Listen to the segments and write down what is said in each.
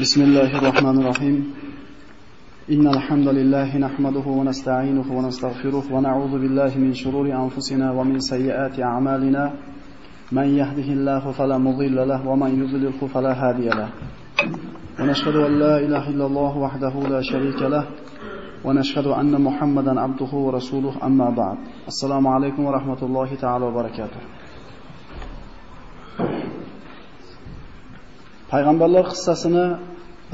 بسم الله الرحمن الرحيم. إن الحمد لله نحمده ونستعينه ونستغفره ونعوذ بالله من شرور أنفسنا ومن سيئات أعمالنا. من يهده الله فلا مضل له ومن يضلله فلا هادي له. ونشهد أن لا إله إلا الله وحده لا شريك له. ونشهد أن محمدا عبده ورسوله أما بعد. السلام عليكم ورحمة الله تعالى وبركاته. Payg'ambarlar qissasini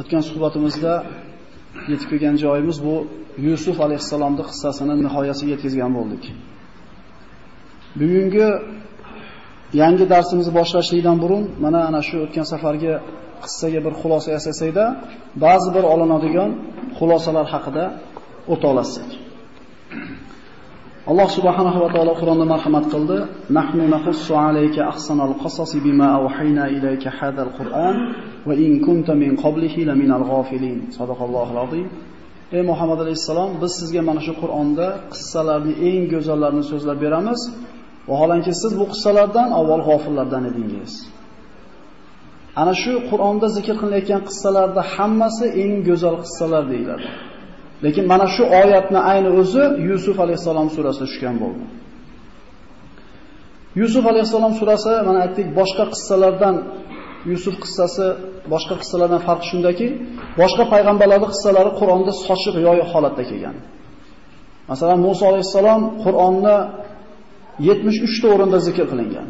o'tgan suhbatimizda yetib kelgan joyimiz bu Yusuf alayhisalomning qissasini nihoyasiga yetkazgan bo'ldik. Bugungi yangi darsimizni boshlashlikdan burun mana ana shu o'tgan safargi qissaga bir xulosa yasasakda, ba'zi bir olinadigan xulosalar haqida o'ta olasak. Alloh subhanahu va taolo Qur'onda marhamat qildi: "Nahnu naqussu alayka ahsanal qasasi bima awhayna ilayka hadzal Qur'an va in kunta min qablihi laminal ghafilin." Sadaqallohul azim. Ey Muhammad alayhisalom, biz sizga mana shu Qur'onda qissalarning eng go'zallarini so'zlab beramiz. Vaholanki siz bu qissalardan avval g'ofillardan edingiz. Ana shu Qur'onda zikr qilinayotgan qissalarda hammasi eng go'zal qissalar deyiladi. Lekin mana shu oyatni ayni o'zi Yusuf alayhisalom surasida tushgan bo'ldi. Yusuf alayhisalom surasi mana aytdik boshqa qissalardan Yusuf qissasi boshqa qissalardan farqi shundaki, boshqa payg'ambarlarning qissalari Qur'onda sochiq yoyiq holatda kelgan. Masalan, Musa alayhisalom Qur'onni 73 ta o'rinda zikr qilingan.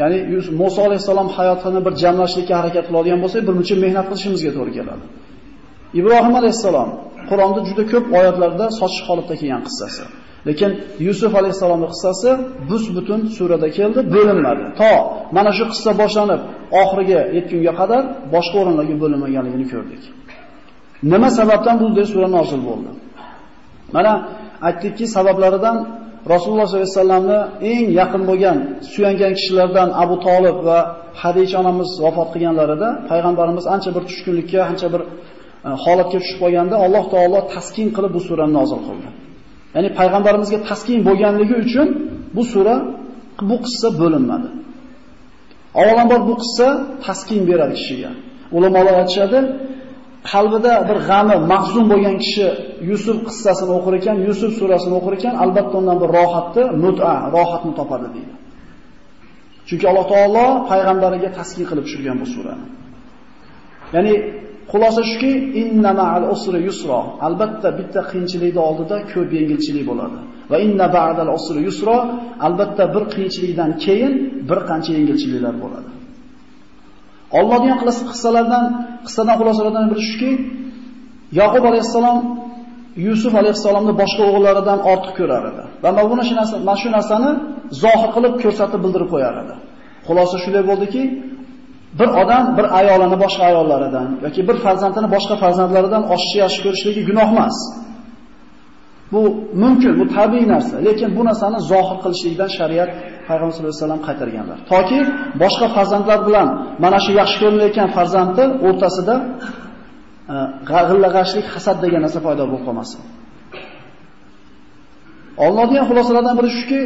Ya'ni Musa alayhisalom hayotini bir jamlashlikka harakat qiladigan bo'lsak, bir muncha mehnat qilishimizga to'g'ri keladi. Ibrohim alayhisalom Qur'onda juda ko'p oyatlarda sochiq holatda kelgan qissasi. Lekin Yusuf alayhisalomning qissasi bus butun surada keldi, bo'linmadi. To mana shu qissa boshlanib, oxiriga yetgunga qadar boshqa o'rinlarga bo'linmaganligini ko'rdik. Nima sababdan bu sura nozil bo'ldi? Mana aytdikki, sabablaridan Rasululloh sollallohu alayhi vasallamni eng yaqin bo'lgan, suyangan kishilardan Abu Talib va Hadija onamiz vafot qilganlarida payg'ambarimiz ancha bir tushkunlikka, ancha bir E, holatga tushib qolganda Alloh taolo taskin qilib bu surani nozil qildi. Ya'ni payg'ambarimizga taskin bo'lganligi uchun bu sura bu qissa bo'linmadi. Avvalambor bu qissa taskin beradi kishiga. Ulamolar aytishadi, qalbida bir g'ami, mahzun bo'lgan kishi Yusuf qissasini o'qir ekan, Yusuf surasini o'qir ekan, albatta undan bir rohatni, mut'a, rohatni topadi deydi. Chunki Alloh taolo payg'ambariga taskin qilib tushirgan bu surani. Ya'ni Xulosa shuki, inna ma'al usri yusra. Albatta bitta qiyinchilikni oldida ko'p yengilchilik bo'ladi. Va inna ba'dal usri yusra. Albatta bir qiyinchilikdan keyin bir qancha yengilchiliklar bo'ladi. Allohning qissalardan, qissadan xulosalardan biri shuki, Yaqub alayhisalom Yusuf alayhisalomni boshqa o'g'illaridan ortiq ko'rar edi. Va mana shu narsa, mana shu narsani zohir qilib ko'rsatib bildirib qo'yar edi. Xulosa shunday bo'ldiki, bir odam bir ayolini boshqa ayollaridan yoki bir farzandini boshqa farzandlaridan oshiqcha yaxshi ko'rishligi gunoh emas. Bu mumkin, bu tabiiy narsa, lekin bu narsani zohir qilishlikdan shariat payg'ambar sollallohu alayhi vasallam qaytarganlar. Toki boshqa farzandlar bilan mana shu yaxshi ko'rilayotgan farzandni o'rtasida e, g'ag'illag'ashlik, hasad degan narsa paydo bo'lib qolmasin. Allohning xulosalardan biri shuki,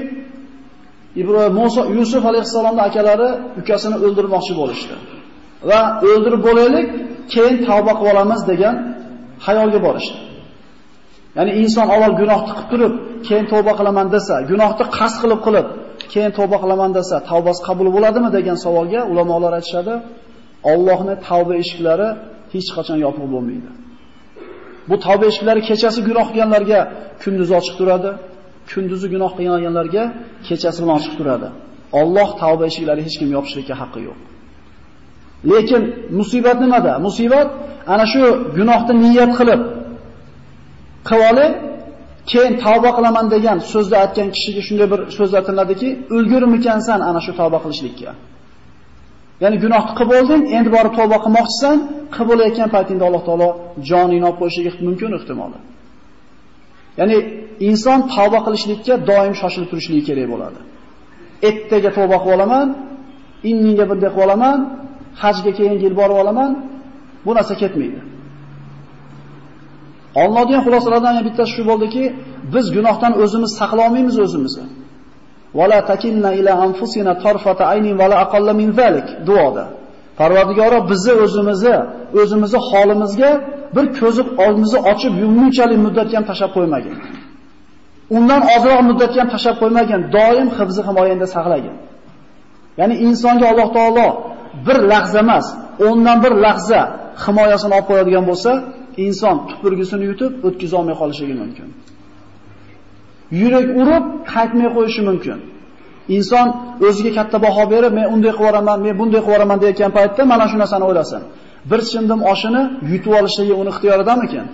Ibrohim Musa Yusuf alayhisolamning akalari ukasini o'ldirmoqchi bo'lishdi. Va o'ldirib bo'laylik, keyin tavba qilib olamiz degan xayolga borishdi. Ya'ni inson avval gunohni qilib turib, keyin tavba qilaman desa, gunohni qasd qilib qilib, keyin tavba qilaman desa, tavbasi qabul bo'ladimi degan savolga ulamolar aytishadi, Allohning tavba eshiklari hech qachon yopiq bo'lmaydi. Bu tavba eshiklari kechasi gunoh qilganlarga kunduz ochiq turadi. Kunduzi gunoh qilganlarga kechasi bilan ochiq turadi. Alloh tavba eshiklari hech kim yopishlikka haqqi yo'q. Lekin musibat nimada? Musibat ana shu gunohni niyat qilib qilib keyin tavba qilaman degan so'zda aytgan kishiga shunday bir so'z aytiladiki, ulgurmikansan ana shu tavba qilishlikka. Ya'ni gunohni qilib olding, endi borib tavba qilmoqchisan, qilib olayotgan paytingda Alloh taolo joningni olib qo'yishiga mumkin ehtimoli. Ya'ni inson tavba qilishlikka doim shoshilib turishligi kerak bo'ladi. Ertaga tavba qilib olaman, inninga bunday qilib olaman, hajga keyingi yil borib olaman, bu narsa ketmaydi. Olinadigan xulosalardan yana bittasi shu bo'ldiki, biz gunohdan o'zimiz saqlay olmaymiz o'zimizni. Wala takinna ila anfusina tarfata aynin wala aqalla min zalik duoda. Parvardigoro bizni o'zimizni, o'zimizni holimizga bir ko'zi oldimizni ochib yummunchalik muddatga ham tashab qo'ymagin. Undan ozroq muddatga ham tashab qo'ymagan, doim hifzi himoyasida saqlagin. Ya'ni insonga Alloh taolo bir lahza emas, o'ndan bir lahza himoyasini olib qo'yadigan bo'lsa, inson tupurgisini yutib o'tkiza olmay qolishi mumkin. Yurak urib qaytmay qo'yishi mumkin. Inson o'ziga katta baho berib, men unday qilib yoraman, men bunday qilib yoraman deyotgan paytda mana shu narsani o'ylasin. Bir chindim oshini yutib olishligi uni ixtiyoridamikan?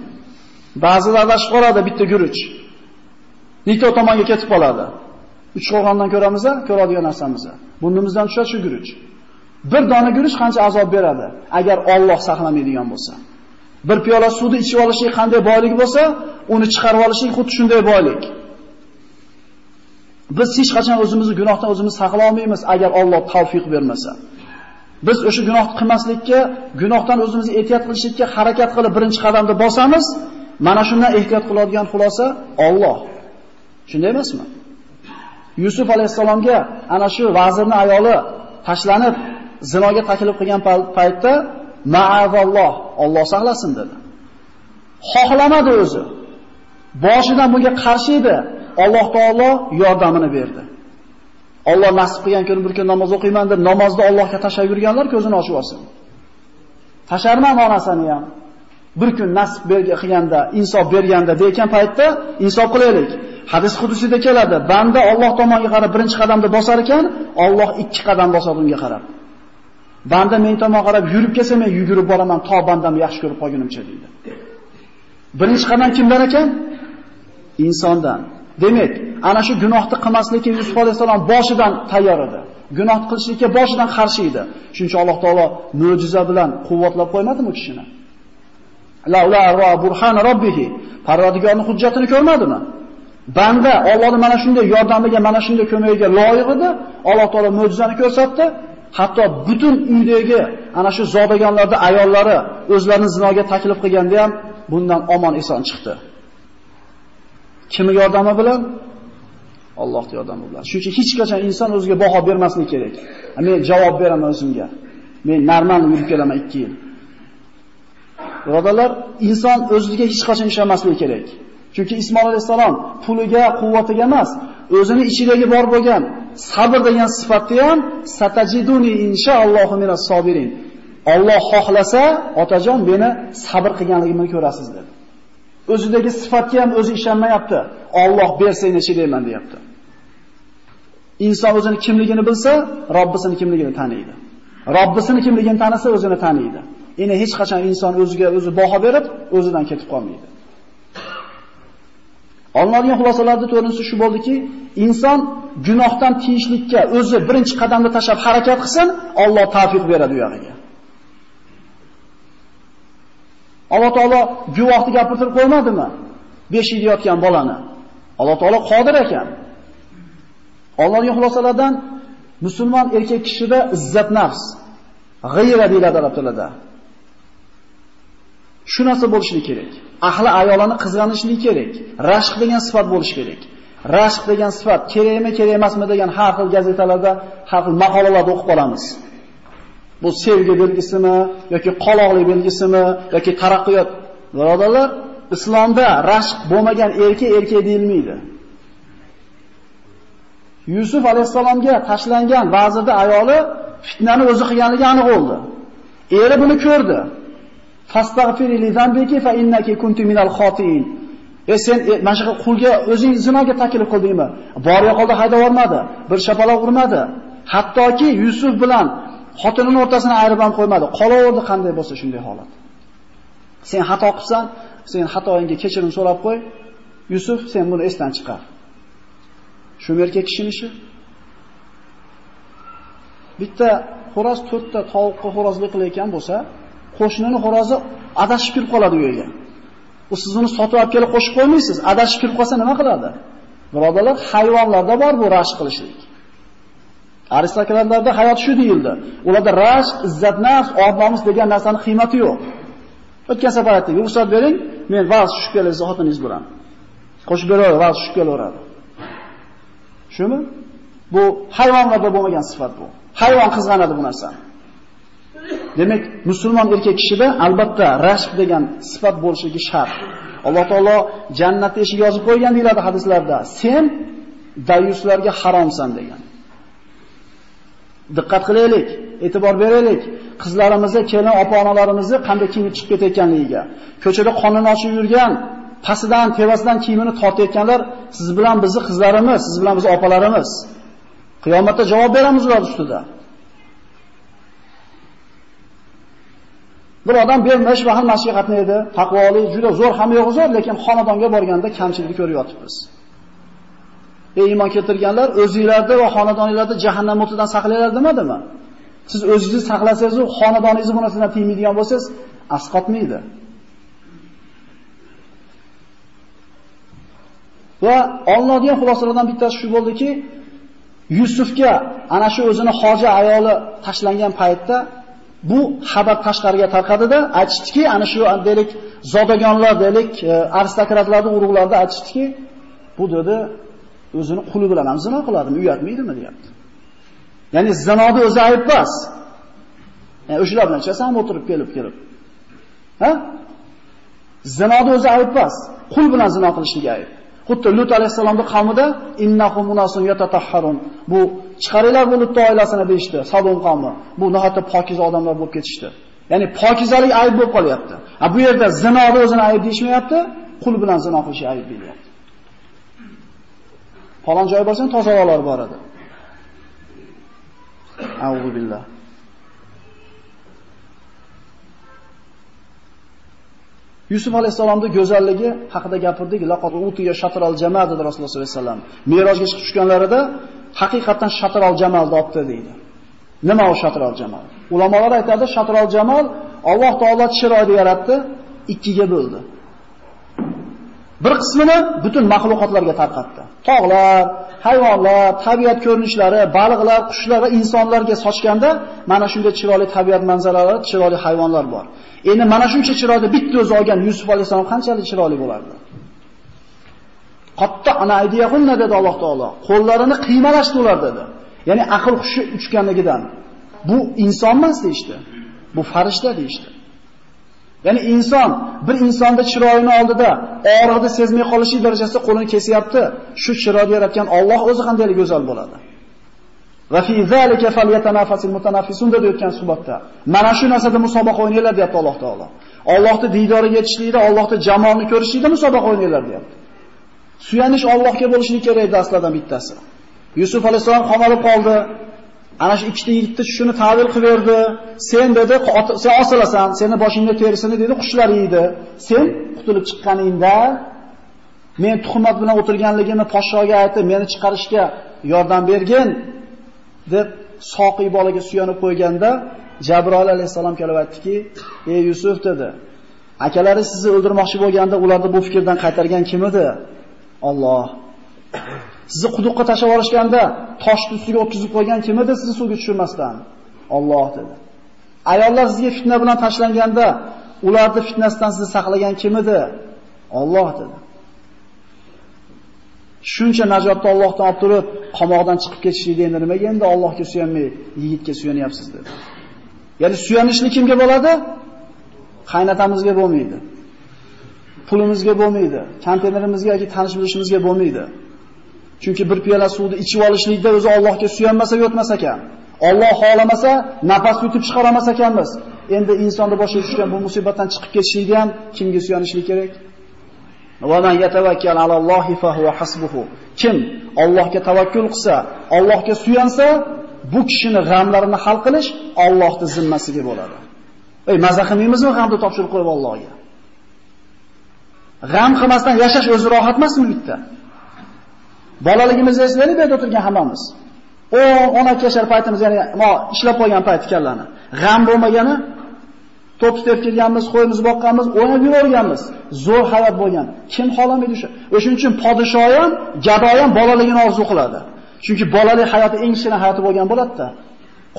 Ba'zilar adashib qoladi bitta guruch. Nito tomonga ketib qoladi. Uch qo'rg'ondan ko'ramiz, ko'radigan narsamiz. Burnimizdan tushadi shu guruch. Bir dona guruch qancha azob beradi agar Alloh saqlamaydigan bo'lsa. Bir piyola suvni ichib olishing qanday boylik bo'lsa, uni chiqarib olishing xuddi shunday boylik. Biz hech qachon o'zimizni gunohdan o'zimiz saqlay olmaymiz agar Alloh tavfiq bermasa. Biz o'sha gunohni qilmaslikka, gunohdan o'zimizni ehtiyot qilishlikka harakat qilib birinchi qadamni bosamiz, mana shundan ehtiyot qiladigan xulosa Alloh. Shunday emasmi? Yusuf alayhisalomga ana shu vazirning ayoli tashlanib zinoga taklif qilgan paytda ma'azalloh, Alloh saqlasin dedi. Xohlamadi o'zi. Boshidan bunga qarshi edi. Alloh taolo yordamini berdi. Alloh nasib qilgan kuni bir kun namoz o'qiyman deb namozda Allohga tashab yurganlar ko'zini ochib olsin. Tasharman onasini ham. Bir kun nasib qilganda, insof berganda degan paytda insof qilaylik. Hadis qudusida keladi. Banda Alloh tomonga qarab birinchi qadamda bosar ekan, Alloh ikki qadam bosadi unga qarab. Banda men tomonga qarab yurib kelsa, men yugurib boraman, to bandamni yaxshi ko'rib qolgunimcha deydi. Birinchi qadam kimdan ekan? Insondan. Demak, ana shu gunohni qilmaslikka Yusuf alayhisalom boshidan tayyor edi. Gunoh qilishlikka boshidan qarshi edi. Shuncha Alloh taolo mo'jiza bilan quvvatlab qo'ymadimi kishini? La la ra burhan robbihi. Parvardigorning hujjatini ko'rmadimi? Banda Allohning mana shunday yordamiga, mana shunday ko'magiga loyiq edi. Alloh taolo mo'jizani ko'rsatdi. Hatto butun uydagi ana shu zodagonlarning ayollari o'zlarini zinoga taklif qilganda ham bundan omon eson chiqdi. Kimi yordami bilan? Allohning yordami bilan. Shuning uchun hech qachon inson o'ziga baho bermasligi kerak. Men javob beraman o'zimga. Men normal yurib kelaman 2 yil. Birodalar, inson o'ziga hech qachon ishonmasligi kerak. Chunki Ismoil alayhisalom puliga, quvvatiga emas, o'zini ichidagi bor bo'lgan sabr degan sifatni ham satajiduni inshaallohu minas sobirin. Alloh xohlasa, otajon meni sabr qilganligimni ko'rasiz dedi. O'zidagi sifatga ham o'zi ishonmayapti. Alloh bersa chidayman deyapti. Inson o'zini kimligini bilsa, Robbisini kimligini taniydi. Robbisini kimligini tanisa, o'zini taniydi. Endi hech qachon inson o'ziga o'zi baho berib, o'zidan ketib qolmaydi. Olinadigan xulosalarning to'rinchisi shu bo'ldiki, inson gunohdan tiyishlikka o'zi birinchi qadamni tashlab harakat qilsin, Alloh tavfiq beradi u yog'iga. Alloh taolo guvohni gapirtirib qo'ymadimi? 5 yil yotgan bolani. Alloh taolo qodir ekan. Allohning xulosalardan musulmon erkak kishida izzat nafs, g'ayra deyiladi arab tilida. Shu narsa bo'lishi kerak. Ahli ayolani qizg'anishlik kerak. Rashq degan sifat bo'lishi kerak. Rashq degan sifat kerakmi, kerak emasmi degan har xil gazetalarda, har xil maqolalarda o'qib qolamiz. Bu sevgi belgisimi yoki qoloqlik belgisimi yoki taraqqiyot. Birodarlar, islomda rashq bo'lmagan erkak erkak deyilmaydi. Yusuf alayhisalomga tashlangan vazirda ayoli fitnani o'zi qilganligi aniq bo'ldi. Eri buni ko'rdi. Fastagfiri li zambiki fa innaki kunti minal khotiin. E sen e, mana shu qulga o'zing zinoga taklif qildingmi? Bor yo'qolda haydab yormadi, bir shapaloq urmadi. Hattoki Yusuf bilan xotinining o'rtasini ayirib ham qo'ymadi. Qolaverdi qanday bo'lsa shunday holat. Sen xato qilsan, sen xatoingga kechirim so'rab qo'y. Yusuf, sen buni esdan chiqar. Shu erkak kishining ishi. Bitta xo'roz to'rtta tovuqqa xo'rozlik qilayotgan bo'lsa, qo'shnining xo'rozi adashib kirib qoladi uyga. U siz uni sotib olib kelib qo'shib qo'ymaysiz. Adashib kirib qolsa nima qiladi? Birodalar, hayvonlarda bor bu rashq qilishlik. Aristokratlarda hayot shu deyildi. Ularda rashq, izzat nafs, odomus degan narsaning qiymati yo'q. O'tgan safar aytdik, ruxsat bering, men vaz tushib kelasiz xotiningiz bilan. Qo'shib beraver, vaz tushib kelaveradi. Shumi? Bu hayvonlarda bo'lmagan sifat bu. Hayvon qizg'anadi bu narsani. Demak, musulmon erkak kishida albatta rashq degan sifat bo'lishi shart. Alloh taolo jannat eshigi yozib qo'ygan deyiladi hadislarda. Sen dayuslarga haromsan degan. Diqqat qilaylik, e'tibor beraylik. Qizlarimizni, kelin opa-onalarimizni qanday kiyinib chiqib ketayotganligiga. Ko'chada qonun ochib yurgan, pasidan, tevasidan kiyimini tortayotganlar siz bilan bizni qizlarimiz, siz bilan biz opalarimiz. Qiyomatda javob beramiz ular ustida. Bir odam bermish va ham nasihatni edi, taqvoli, juda zo'r, ham yo'q zo'r, lekin xonadonga borganda kamchilikni ko'rib yotibmiz. Ey iymon keltirganlar, o'zingizlarda va xonadoningizlarda jahannam o'tidan saqlanglar demadimi? Siz o'zingiz saqlasangiz, xonadoningiz bu narsadan tiymaydigan bo'lsangiz, asqotmaydi. Va olinadigan xulosalardan bittasi shu bo'ldiki, Yusufga ana shu o'zini hoji ayoli tashlangan paytda bu xabar tashqariga tarqadida aytishdiki, ana shu deylik zodagonlar deylik e, aristokratlarning urug'larida aytishdiki, bu dedi o'zini quli bilan ham zino qiladimi, uyatmaydimi deyapti. Ya'ni zinoda o'zi ayb emas. Ya'ni o'shalar bilan chasam o'tirib kelib kelib. Ha? Zinoda o'zi ayb emas. Qul bilan zino qilishligi ayb. Xuddi Lut alayhisolamning qavmida innahum munasun yatatahharun. Bu chiqaringlar bu Lut oilasini deyshti, Sodom qavmi. Bu nihoyatda pokiz odamlar bo'lib ketishdi. Ya'ni pokizalik ayb bo'lib qolyapti. Ha bu yerda zinoda o'zini ayb deyishmayapti, qul bilan zino qilish ayb deyilyapti. Falon joy borsang tozalar bor edi. A'udhu billah. Yusuf alayhisolamning go'zalligi haqida gapirdik. Laqad utiya shatral jamal dedi Rasululloh sollallohu alayhi vasallam. Merojga chiqib tushganlarida haqiqatan shatral jamal debdi deydi. Nima u shatral jamal? Ulamolar aytadi, shatral jamal Alloh taolo chiroyli yaratdi, ikkiga bo'ldi. Bir qismini butun mahluqotlarga tarqatdi. Tog'lar, hayvonlar, tabiat ko'rinishlari, baliqlar, qushlar va insonlarga sochganda mana shunday chiroyli tabiat manzaralari, chiroyli hayvonlar bor. Endi mana shuncha chiroyli bitta o'zi olgan Yusuf alayhisalom qanchalik chiroyli bo'lardi? Qatta ana aydiyahunna dedi Alloh taolo. Qo'llarini qiymalashdi ular dedi. Ya'ni aql hushi uchganligidan. Bu inson emas deyshti. Bu farishta deyshti. Ya'ni inson bir insonda chiroyini oldida og'riqni sezmay qolishi darajasida qo'lini kesyapti. Shu chiroyni yaratgan Alloh o'zi qanday go'zal bo'ladi. Va fi zalika falyatanafasul mutanaffisun deb o'tgan suhbatda. Mana shu narsada musobaqa o'ynanglar deyapti Alloh taolo. Allohni diydoriga yetishlikda, Allohni jamolini ko'rishlikda musobaqa o'ynaylar deyapti. Suyanish Allohga bo'lishi kerak edi aslida bittasi. Yusuf alayhisolam qamalib qoldi. Ana shu ikkita yigitni shuni ta'bir qilib berdi. Sen dedi, sen osilasan, seni boshingda terisini dedi, qushlar yeydi. Sen qutulib chiqqaningda men tuhmat bilan o'tirganligimni podshoga aytib, meni chiqarishga yordam bergin deb soqiy bolaga suyanib qo'yganda Jabroil alayhisalom kelib aytdiki, "Ey Yusuf" dedi. Akalari sizni o'ldirmoqchi bo'lganda ularni bu fikrdan qaytargan kim edi? Alloh. Sizni quduqqa tashlab yuborishganda toshni ustiga o'tkazib qo'ygan kim edi sizni suvga tushirmasdan? Alloh dedi. Ayollar sizga fitna bilan tashlanganda ularni fitnasidan sizni saqlagan kim edi? Alloh dedi. Shuncha najotni Allohdan olib turib, qamoqdan chiqib ketishlikda endi nimaga endi Allohga suyanmay yigitga suyanyapsiz dedi. Ya'ni suyanishlik kimga bo'ladi? Qaynatamizga bo'lmaydi. Pulimizga bo'lmaydi. Konteynerimizga yoki tanish bilishimizga bo'lmaydi. Chunki bir piyola suvni ichib olishlikda o'zi Allohga suyanmasa yotmas ekan. Alloh xolamasa nafas yutib chiqara olmas ekanmiz. Endi insonni boshiga tushgan bu musibatdan chiqib ketishlikda ham kimga suyanishlik kerak? Va man yatawakkal alallohi fa huwa hasbuhu. Kim Allohga tavakkul qilsa, Allohga suyansa, bu kishini g'amlarini hal qilish Allohning zimmasiga bo'ladi. Ey, maza qilmaymizmi g'amni topshirib qo'yib Allohga? G'am qilmasdan yashash o'zi rohat emasmi bitta? Bolaligimizda eslaylik, bu o'tirgan hammamiz. O 12 yashar paytimiz, ya'ni mo ishlab qolgan payt ekanlarni. G'am bo'lmagani to'p tutib kelganmiz, qo'yimiz boqqanmiz, o'ynab yuborganmiz. Zo'r hayot bo'lgan. Kim xolamaydi o'sha? O'shuning uchun podshoh ham, gado ham bolaligini orzu qiladi. Chunki bolalik hayoti eng shirin hayoti bo'lgan bo'ladi-da.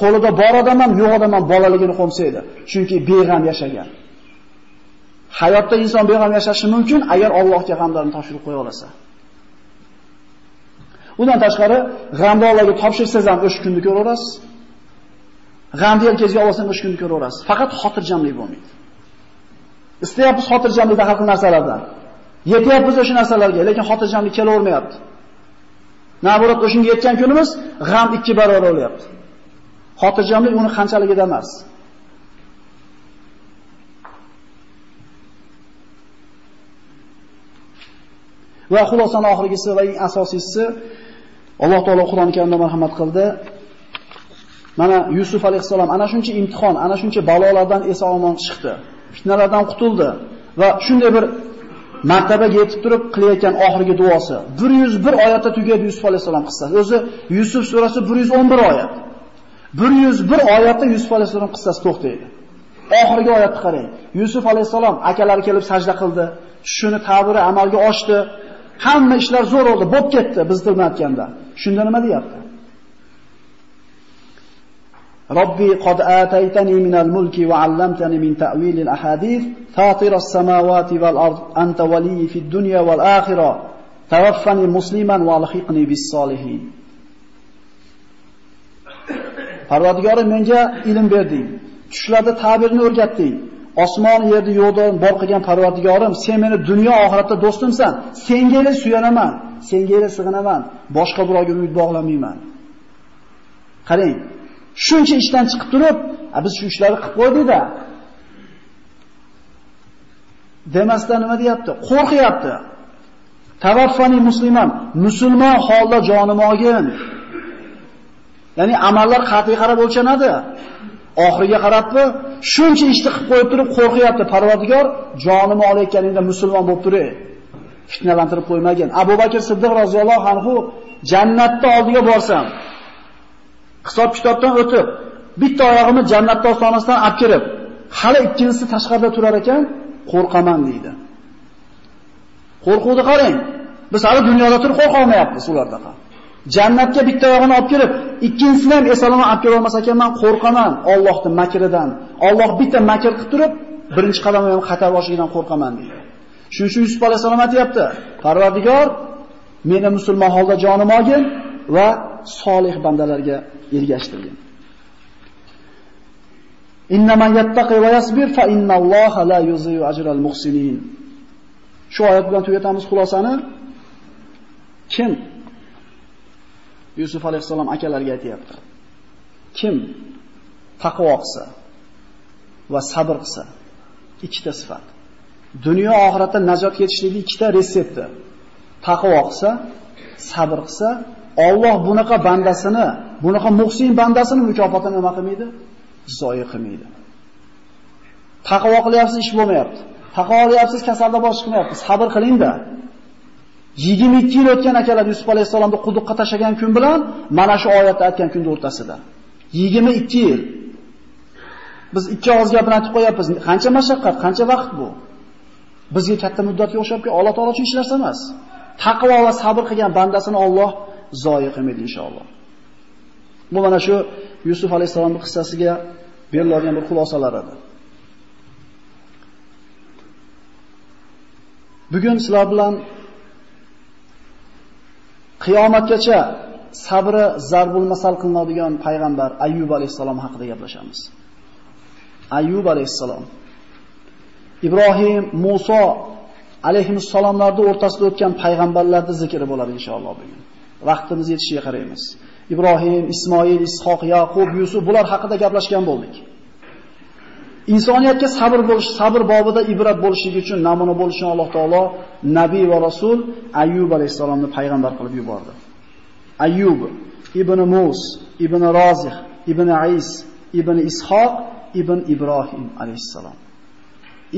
Qo'lida bor odam ham, yo'q odam ham bolaligini qo'msaydi. Chunki beg'am yashagan. Hayotda inson beg'am yashashi mumkin agar Allohga g'amlarini topshirib qo'ya olsa. Undan tashqari, g'amni Allohga topshirsangiz ham o'sha kunni ko'raverasiz. G'amni yelkangizga olsangiz o'sha kunni ko'raverasiz. Faqat xotirjamlik bo'lmaydi. Istayapmiz xotirjamlikda har xil narsalardan. Yetyapmiz o'sha narsalarga, lekin xotirjamlik kelavermayapti. Navorat o'shunga yetgan kunimiz g'am ikki barobar bo'lyapti. Xotirjamlik uni qanchaligida emas. Va xulosaning oxirgisi va eng asosiysi Alloh taolo Qur'oni Karimda marhamat qildi. Mana Yusuf alayhisalom ana shuncha imtihon, ana shuncha balolardan eson-omon chiqdi. Fitnalardan qutuldi va shunday bir martabaga yetib turib qilayotgan oxirgi duosi 101 oyatda tugaydi Yusuf alayhisalom qissasi. O'zi Yusuf surasi 111 oyat. 101 oyatda Yusuf alayhisalom qissasi to'xtaydi. Oxirgi oyatni qarang. Yusuf alayhisalom akalari kelib sajda qildi. Shuni ta'biri amalga oshdi. Hamma ishlar zo'r bo'ldi, bo'p ketdi biz bilmayotganda. Shunda nima deyapti? Robbi qad ataytani minal mulki va 'allamtani min ta'wilil ahadith fatiras samawati val ard anta waliyyi fid dunya val akhirah tawaffani musliman va alhiqni bis solihin. Parvardigorim menga ilm berding. Tushlarda ta'birni o'rgatding. Osmon yerni yo'qdan bor qilgan Parvardigorim, sen meni dunyo oxiratda do'stimsan. Senga ila suyanaman, senga ila sig'inaman. Boshqa birovga umid bog'lamayman. Qarang, shuncha ishdan chiqib turib, biz shu ishlarni qilib qo'ydik-da. Demasdan nima deyapti? Qo'rqyapti. Tavaffani musliman, musulmon holda jonim olgin. Ya'ni amallar qat'iy qarab o'lchanadi. Oxiriga qarabmi, shuncha ishni qilib qo'yib turib qo'rqyapti. Parvardigor jonimni olayotganingda musulmon bo'lib turay. Fitnalantirib qo'ymagin. Abu Bakr Siddiq roziyallohu anhu jannatda oldiga borsam, hisob kitobdan o'tib, bitta oyog'imni jannat ostonasidan olib kirib, hali ikkinchisi tashqarida turar ekan, qo'rqaman deydi. Qo'rquvni qarang. Biz hali dunyoda turib qo'rqa olmayapmiz ulardaqa. Jannatga bitta oyog'ini olib kirib, ikkinchisini ham esalomon olib kela olmas ekanman, qo'rqaman Allohning makridan. Alloh bitta makr qilib turib, birinchi qadamni ham xato boshidan qo'rqaman deydi. Shuning uchun Yusuf alayhisalom aytibdi: Parvardigor, meni musulmon holda jonim olgin va solih bandalarga ergashtirgin. Innaman yattaqi va yasbir fa innalloha la yuziyu ajral muhsinin. Shu oyat bilan tugatamiz xulosani. Kim Yusuf alayhissalom akalariga aytayapti. Kim taqvo qilsa va sabr qilsa, ikkita sifat. Dunyo oxiratda najot yetishlikning ikkita retsepti. Taqvo qilsa, sabr qilsa, Alloh bunaqa bandasini, bunaqa muhsin bandasini mukofotini nima qilmaydi? Zoyi qilmaydi. Taqvo qilyapsiz, ish bo'lmayapti. Taqvo qilyapsiz, kasalda bosh chiqmayapti. Sabr qiling-da. 22 yil o'tgan akalar Yusuf alayhisolamni quduqqa tashlagan kun bilan mana shu oyatda aytgan kunning o'rtasida. 22 yil. Biz ikki og'iz gap bilan aytib qo'yapmiz. Qancha mashaqqat, qancha vaqt bu? Bizga katta muddatga o'xshabki, Alloh taolo uchun hech narsa emas. Taqvo va sabr qilgan bandasini Alloh zoyi qilmaydi inshaalloh. Bu mana shu Yusuf alayhisolamning qissasiga beriladigan bir xulosalar edi. Bugun sizlar bilan qiyomatgacha sabri zarbul masal qilinadigan payg'ambar Ayyub alayhisalom haqida gaplashamiz. Ayyub alayhisalom Ibrohim, Musa alayhissalomlarning o'rtasida o'tgan payg'ambarlarni zikri bo'ladi inshaalloh bugun. Vaqtimiz yetishiga qaraymiz. Ibrohim, Ismoil, Ishoq, Yaqub, Yusuf bular haqida gaplashgan bo'ldik. Insoniyatga sabr bo'lish, sabr bobida ibrat bo'lishligi uchun namuna bo'lishini Alloh taolo nabiy va rasul Ayyub alayhisalomni payg'ambar qilib yubordi. Ayyub ibn Mus, ibn Rozih, ibn Ais, ibn Ishoq, ibn Ibrohim alayhisalom.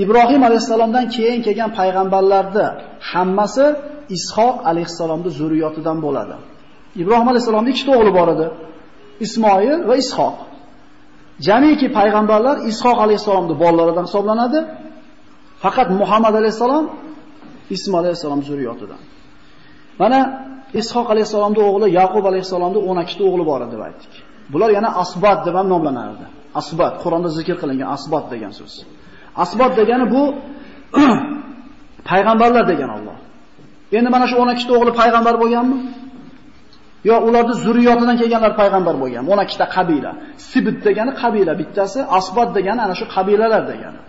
Ibrohim alayhisalomdan keyin kelgan payg'ambarlarni hammasi Ishoq alayhisalomning zurriyotidan bo'ladi. Ibrohim alayhisalomning ikkita o'g'li bor edi. Ismoil va Ishoq. Jamiki payg'ambarlar Ishoq alayhisalomning bolalaridan hisoblanadi. Faqat Muhammad alayhisalom Ismoil alayhisalom zurriyotidan. Mana Ishoq alayhisalomning o'g'li Yaqub alayhisalomning 12 ta o'g'li bor edi deb aytdik. Bular yana asbat deb ham nomlanardi. Asbat Qur'onda zikr qilingan asbat degan so'z. Asbat degani bu payg'ambarlar degan Alloh. Endi mana shu 12 ta o'g'li payg'ambar bo'lganmi? Yo ularni zurriyotidan kelganlar payg'ambar bo'lgan. 12 ta qabila. Sibit degani qabila bittasi, Asbat degani ana shu qabilalar degani.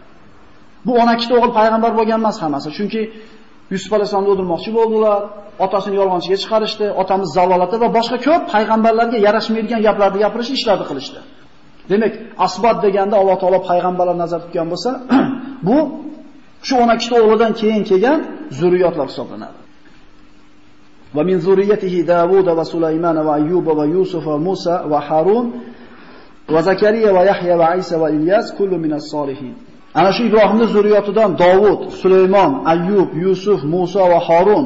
Bu 12 ta o'g'il payg'ambar bo'lgan emas hammasi, chunki Yusuf alayhisolamni o'ldirmoqchi bo'ldilar, otasini yolg'onchiga chiqarishdi, otamiz zalolatda va boshqa ko'p payg'ambarlarga yarashmaydigan gaplarni gapirishdi, ishlarni qilishdi. Demak, asbat deganda Alloh taolo payg'ambarlar nazarda tutgan bo'lsa, bu shu 12 ta o'g'lidan keyin kelgan zurriyotlar hisoblanadi. Va min zurriyatihi Davud va Sulaymon va Ayyub va Yusuf va Musa va Harun va Zakariya va Yahya va Isa va Ilyas kullu minas solihin. Ana shu Ibrohimning zurriyatidan Davud, Sulaymon, Ayyub, Yusuf, Musa va Harun,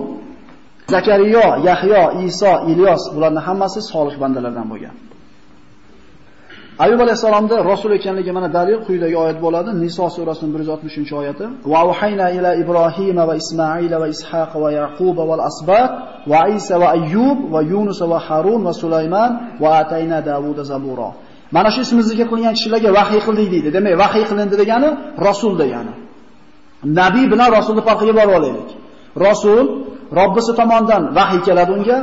Zakariya, Yahyo, Isa, Ilyos bularning hammasi solih bandalardan bo'lgan. Ayub alayhisolamda rasul ekanligi mana dalil quyidagi oyat bo'ladi. Niso surasining 160-oyati. Va wahayna ila Ibrohim va Ismoil va Ishaq va Yaqub va al-asbat va Isa va Ayyub va Yunus va Harun va Sulaymon va atayna Davud zabura. Mana shu ismimizga qilingan kishilarga vahiy qildik deydi. Demak, vahiy qilindi degani rasul degani. Nabiy bilan rasulni farqiga borib olaylik. Rasul Robbisi tomonidan vahiy keladi unga.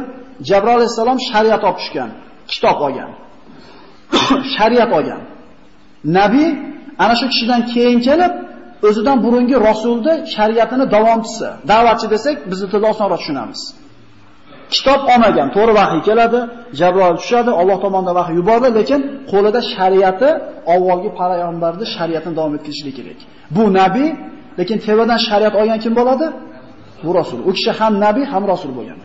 Jabroil alayhisalom shariat olib tushgan, kitob olgan. shariat olgan. Nabiy ana shu kishidan keyin kelib, o'zidan burungi rasulni shariatini davomchisi, da'vatchi desak, biz tilda osonroq tushunamiz. Kitob olmagan, to'g'ri vahiy keladi, Jabroil tushadi, Alloh tomonidan vahiy yuboriladi, lekin qo'lida shariati avvalgi payg'ambarni shariatini davom ettirishlik kerak. Bu nabiy, lekin tevadan shariat olgan kim bo'ladi? Bu rasul. U kishi ham nabiy, ham rasul bo'lgan.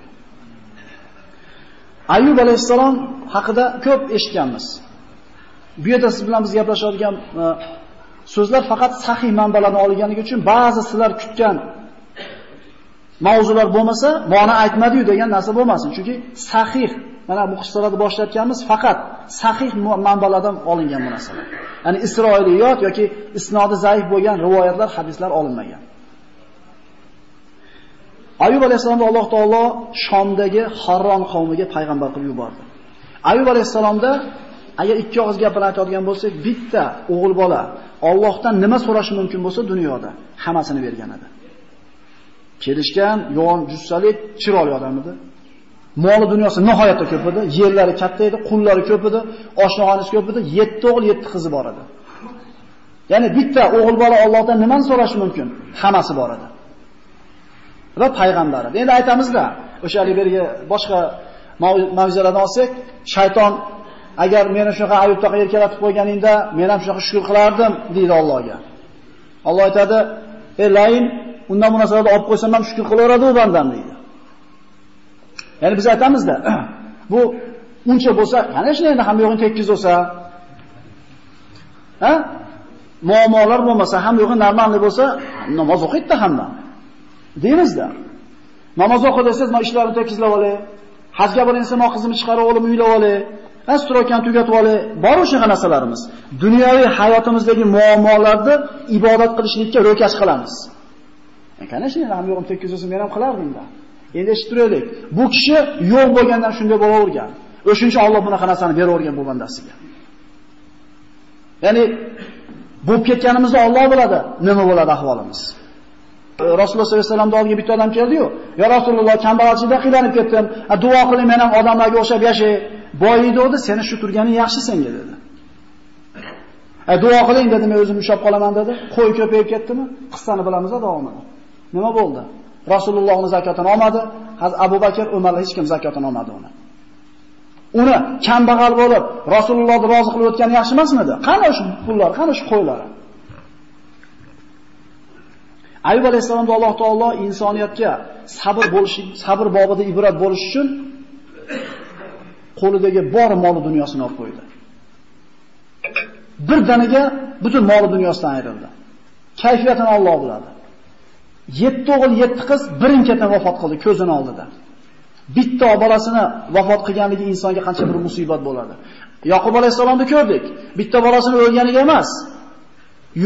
Ayyub alayhissalom haqida ko'p eshitganmiz. Bu yerda siz bilan biz gaplashadigan e, so'zlar faqat sahih manbalardan olinganligi uchun ba'zi sizlar kutgan mavzular bo'lmasa, ma'no aytmadi-yu degan narsa bo'lmasin. Chunki sahih, mana bu qissalarni boshlatganmiz faqat sahih manbalardan olingan bu narsalar. Ya'ni Isroiliyot yoki isnodi zaif bo'lgan rivoyatlar, hadislar olinmagan. Ayub alayhisolamni Alloh taolo Shomdagi Harron qavmiga payg'ambar qilib yubordi. Ayub alayhisalomda agar ikki og'iz gap bilan aytadigan bo'lsak, bitta o'g'il bola Allohdan nima so'rashi mumkin bo'lsa dunyoda hammasini bergan edi. Kelishgan, yo'g'on jussalik, chiroyli odam edi. Moli dunyosi nihoyatda ko'p edi, yerlari katta edi, qullari ko'p edi, oshnaxonasi ko'p edi, 7 o'g'il, 7 qizi bor edi. Ya'ni bitta o'g'il bola Allohdan nimani so'rashi mumkin? Hammasi bor edi. Va payg'ambar. Endi aytamizda, o'sha yerga boshqa mavzularni olsak, shayton agar meni shunaqa ayubtoqa erkalatib qo'yganingda, men ham shunaqa shukr qilardim, deydi Allohga. Alloh aytadi: "Ey layn, undan munosabatda olib qo'ysam ham shukr qilaveradi u bandam" deydi. Ya'ni biz aytamizda, bu uncha bo'lsa, qani shuni endi ham yo'g'ini tekkiz bo'lsa, ha? Muammolar bo'lmasa, ham yo'g'i normalniy bo'lsa, namoz o'qiydi hamma. Deymizda. Namoz o'qi desangiz, "Men ishlarimni tekizlab olay. Hajga boransam, qizimni chiqarib olib uylab olay." Astrokan tugatib olay. Bor o'shaqa narsalarimiz. Dunyoviy hayotimizdagi muammolarni ibodat qilishlikka ro'kash qilamiz. E, Qani shuni ham yo'g'im tekizsam men ham qilardim-da. Endi eshitiraylik. Bu kishi yo'q bo'lgandan shunday bo'lavergan. O'shuncha Alloh bunaqa narsani beravergan bu bandasiga. Ya'ni bo'lib ketganimizda Alloh biladi, nima bo'ladi ahvolimiz. Rasululloh sollallohu alayhi vasallamning oldiga bitta odam keldi-yu, "Ya Rasululloh, kambag'alchilikdan qiynalib ketdim. Duo qiling, men ham odamlarga o'xshab yashay. Boyiydi o'di, seni shu turganing yaxshi senga" dedi. "A duo qiling" dedi, "Men o'zim ushab qolaman" dedi. Qo'y ko'payib ketdimi? Qissani bilamiz davomini. Nima bo'ldi? Rasulullohning zakotini olmadi, Hazrat Abu Bakr, Umar hech kim zakotini olmadi uni. Uni kambag'al bo'lib, Rasulullohni rozi qilib o'tgani yaxshi emasmidi? Qani shu pullar, qani shu qo'ylar? Ayub alayhisolamda Alloh taolo insoniyatga sabr bo'lishi, sabr bobida ibrat bo'lish uchun qo'lidagi bor mol dunyosini olib qo'ydi. Bir daniga butun mol dunyosidan ayrildi. Kayfiyatini Alloh biladi. 7 o'g'il, 7 qiz birin-ketin vafot qildi ko'zini oldida. Bitta bolasini vafot qilganligi insonga qancha bir musibat bo'ladi. Yaqub alayhisolamni ko'rdik. Bitta bolasini o'lganiga emas,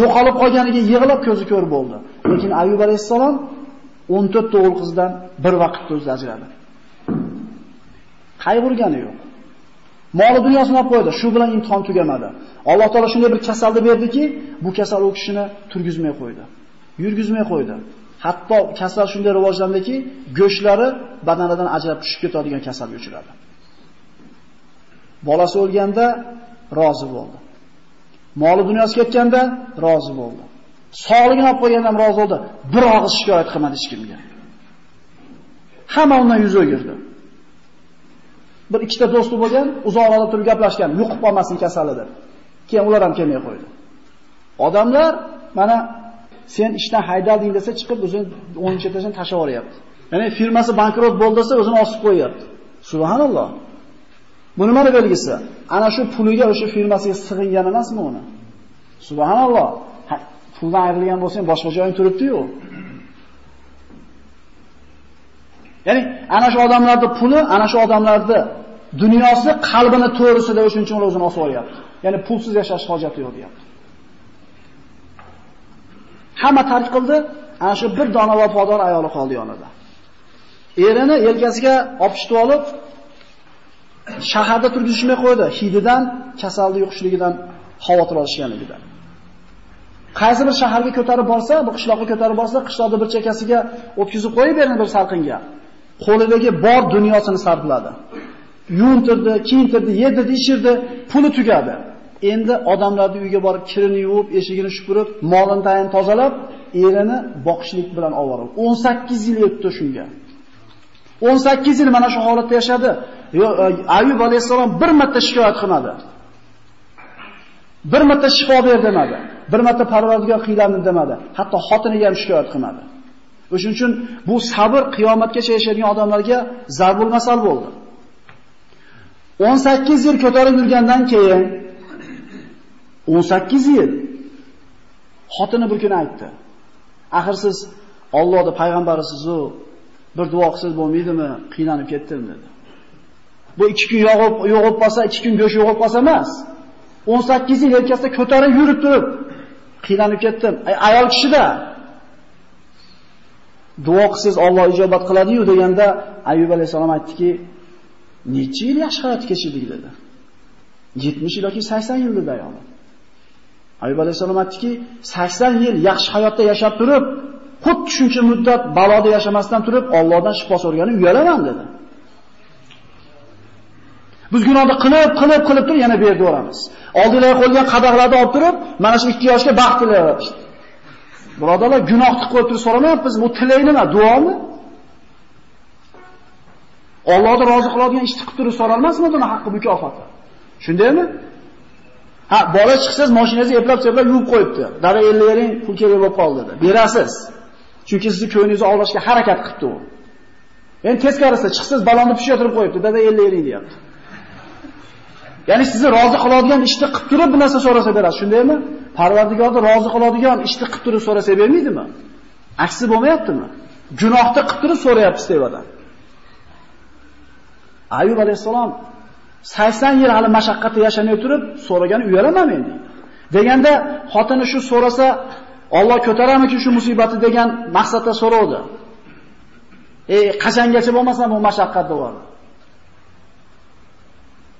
yo'qolib qolganiga yig'lab ko'zi ko'r bo'ldi. Lekin Ayyub alayhisalom 14 o'g'il qizdan bir vaqtda o'zi ajradi. Qayg'urgani yo'q. Moli dunyosini olib qo'ydi. Shu bilan imtihon tugamadi. Alloh taolo shunday bir kasalni berdiki, bu kasal u kishini turgizmay qo'ydi. Yurgizmay qo'ydi. Hatto kasal shunday rivojlandiki, go'shtlari badanidan ajrab tushib ketadigan kasalga uchradi. Bolasi o'lganda rozi bo'ldi. Moli dunyosi ketganda rozi bo'ldi. Sog'ligini olib qo'ygandan ham rozi bo'ldi. Bir og'iz shikoyat qilmadi hech kimga. Hamma undan yuz o'girdi. Bir ikkita do'sti bo'lgan, uzoqlarda turib gaplashgan, yuqib qolmasin kasali deb. Keyin ular ham kelmay qo'ydi. Odamlar mana sen ishdan haydalding desa chiqib o'zini 10 etajdan tashlab yuboryapti. Ya'ni firmasi bankrot bo'ldi desa o'zini osib qo'yapti. Subhanalloh. Bu nima belgisi? Ana shu puliga o'sha firmasiga sig'ingan emasmi uni? Subhanalloh. Puldan ayrilgan bo'lsa, boshqa joyim turibdi-yu. Ya'ni ana shu odamlarning puli, ana shu odamlarning dunyosi qalbini to'risida o'shuning uchun o'zini osib olyapti. Ya'ni pulsiz yashash hojati yo'q deyapti. Hamma tark qildi, ana shu bir dona vafodor ayoli qoldi yonida. Erini yelkasiga opishib olib, shaharda turgizishmay qo'ydi. Hididan, kasallik yuqishligidan xavotir olishganligidan. Qaysi bir shaharga ko'tarib borsa, bu qishloqqa ko'tarib borsa, qishloqda bir chekasiga o'tkazib qo'yib berdi bir salqinga. Qo'lidagi bor dunyosini sarfladi. Yuntirdi, kiyintirdi, yedirdi, ichirdi, puli tugadi. Endi odamlarning uyiga borib kirini yuvib, eshigini shupurib, molini tayin tozalab, erini boqishlik bilan ovora. 18 yil o'tdi shunga. 18 yil mana shu holatda yashadi. E, Ayub alayhisalom bir marta shikoyat qilmadi. Bir marta shifo ber demadi. Bir marta Parvardigor qiylandi demadi. Hatto xotiniga ham shikoyat qilmadi. O'shuning uchun bu sabr qiyomatgacha yashaydigan odamlarga zarbul masal bo'ldi. 18 yil ko'tarib yurgandan keyin 18 yil xotini bir kun aytdi. Axir siz Allohning payg'ambarisiz-ku, bir duo qilsiz bo'lmaydimi? Qiynalib ketdim dedi. Bu 2 kun yog'ib, yo'g'ib qolsa, 2 kun go'sht yo'g'ib qolsa emas. 18 yil yelkasida ko'tarib yurib turib, qiynalib ketdim. Ay, ayol kishida duo qilsiz Alloh ijobat qiladi-yu deganda Ayyub alayhisalom aytdiki, "Necha yil yaxshi hayot kechirdik" dedi. 70 yil yoki 80 yil dedi ayol. Ayyub alayhisalom aytdiki, 80 yil yaxshi hayotda yashab turib, xuddi shuncha muddat baloda yashamasdan turib, Allohdan shifo so'rgani uyalaman dedi. Biz gunohni qilib, qilib, qilib turib yana berdi o'ramiz. Oldinglarga qo'ygan qadoqlarni olib turib, mana shu 2 yoshga baxt tilayapti. Birodalar, gunoh qilib qo'yib turib so'ramayapmiz, bu tilay nima? Duomi? Allohni rozi qiladigan ishni qilib turib so'ralmasmi buni haqqi mukofoti? Shundaymi? Ha, bola chiqsangiz mashinangizni eplab-seplab yuvib qo'yibdi. Dara 50 bering, pul kerak bo'lib qoldi dedi. Berasiz. Chunki sizni ko'nglingizni ovlashga harakat qilibdi u. Endi teskarisi chiqsiz balonni pishirib qo'yibdi. Dada 50 bering deyapti. Ya'ni sizni rozi qiladigan ishni qilib turib bir narsa so'rasa beradi, shundaymi? Parvardigorni rozi qiladigan ishni qilib turib so'rasa bermaydimi? Aksi bo'lmayaptimi? Gunohni qilib turib so'rayapsiz devadan. Ayub alayhisalom 80 yil hali mashaqqatda yashamay turib so'ragan uyalaman men deydi. Deganda xotini shu so'rasa Alloh ko'taramikin shu musibatni degan maqsadda so'rovdi. Ey, qachongacha bo'lmasa bu mashaqqat bo'ladi.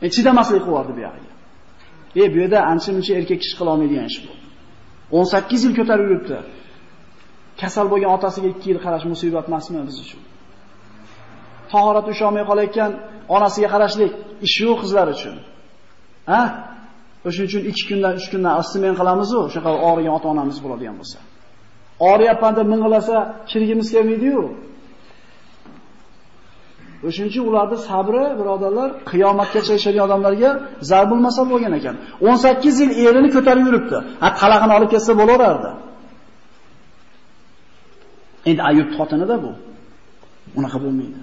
E chidamaslik qilardi bu yerga. E bu yerda ancha-muncha erkak kishi qila olmaydigan ish bu. 18 yil ko'tarib yuribdi. Kasal bo'lgan otasiga 2 yil qarash musibat emasmi biz uchun? Tahorat usholmay qolayotgan onasiga qarashlik ish yo'q qizlar uchun. Ha? O'shuning uchun 2 kundan 3 kundan men qilamiz-ku, o'shaqa og'rigan ota-onamiz bo'ladigan bo'lsa. Og'riyapman deb ming'ilasa, chirigimiz kelmaydi-yu. O'shuning uchun ularning sabri, birodarlar, qiyomatgacha yashagan odamlarga zarbul masal bo'lgan ekan. 18 yil erini ko'tarib yuribdi. Ha, talaqini olib ketsa bo'laverardi. Endi Ayub xotinida bu. Unaqa bo'lmaydi.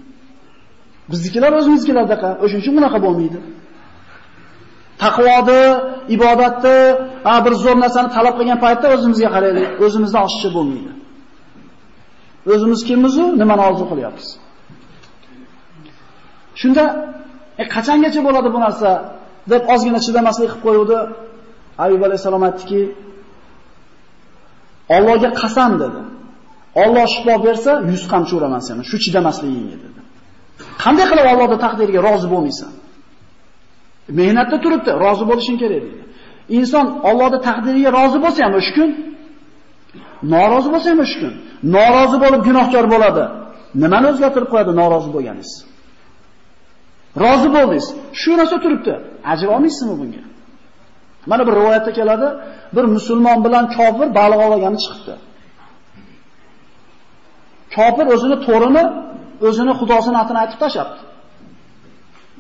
Biznikilar o'zimizkilardaqa, o'shuning uchun unaqa bo'lmaydi. Taqvodi, ibodatni, bir zo'r narsani talab qilgan paytda o'zimizga qaraylik, o'zimizdan oshiqcha bo'lmaydi. O'zimiz kimmiz u? Nimani orzu qilyapmiz? Shunda e, qachongacha bo'ladi bu narsa deb ozgina chidamaslik qilib qo'yuvdi. Ayub alayhisalom aytdiki, Allohga qasam dedi. Alloh shifo bersa, 100 qamchi uraman seni, shu chidamasligingga dedi. Qanday qilib Allohning taqdiriga rozi bo'lmaysan? Mehnatda turibdi, rozi bo'lishing kerak dedi. Inson Allohning taqdiriga rozi bo'lsa ham o'sha kun, norozi bo'lsa ham o'sha kun, norozi bo'lib gunohkor bo'ladi. Nimani o'zgartirib qo'yadi norozi bo'lganingiz? Rozi bo'ldingiz. Shu narsa turibdi. Ajr olmaysizmi bunga? Mana bir rivoyatda keladi, bir musulmon bilan kofir baliq olgani chiqibdi. Kofir o'zini to'rini, o'zini xudosini atini aytib tashabdi.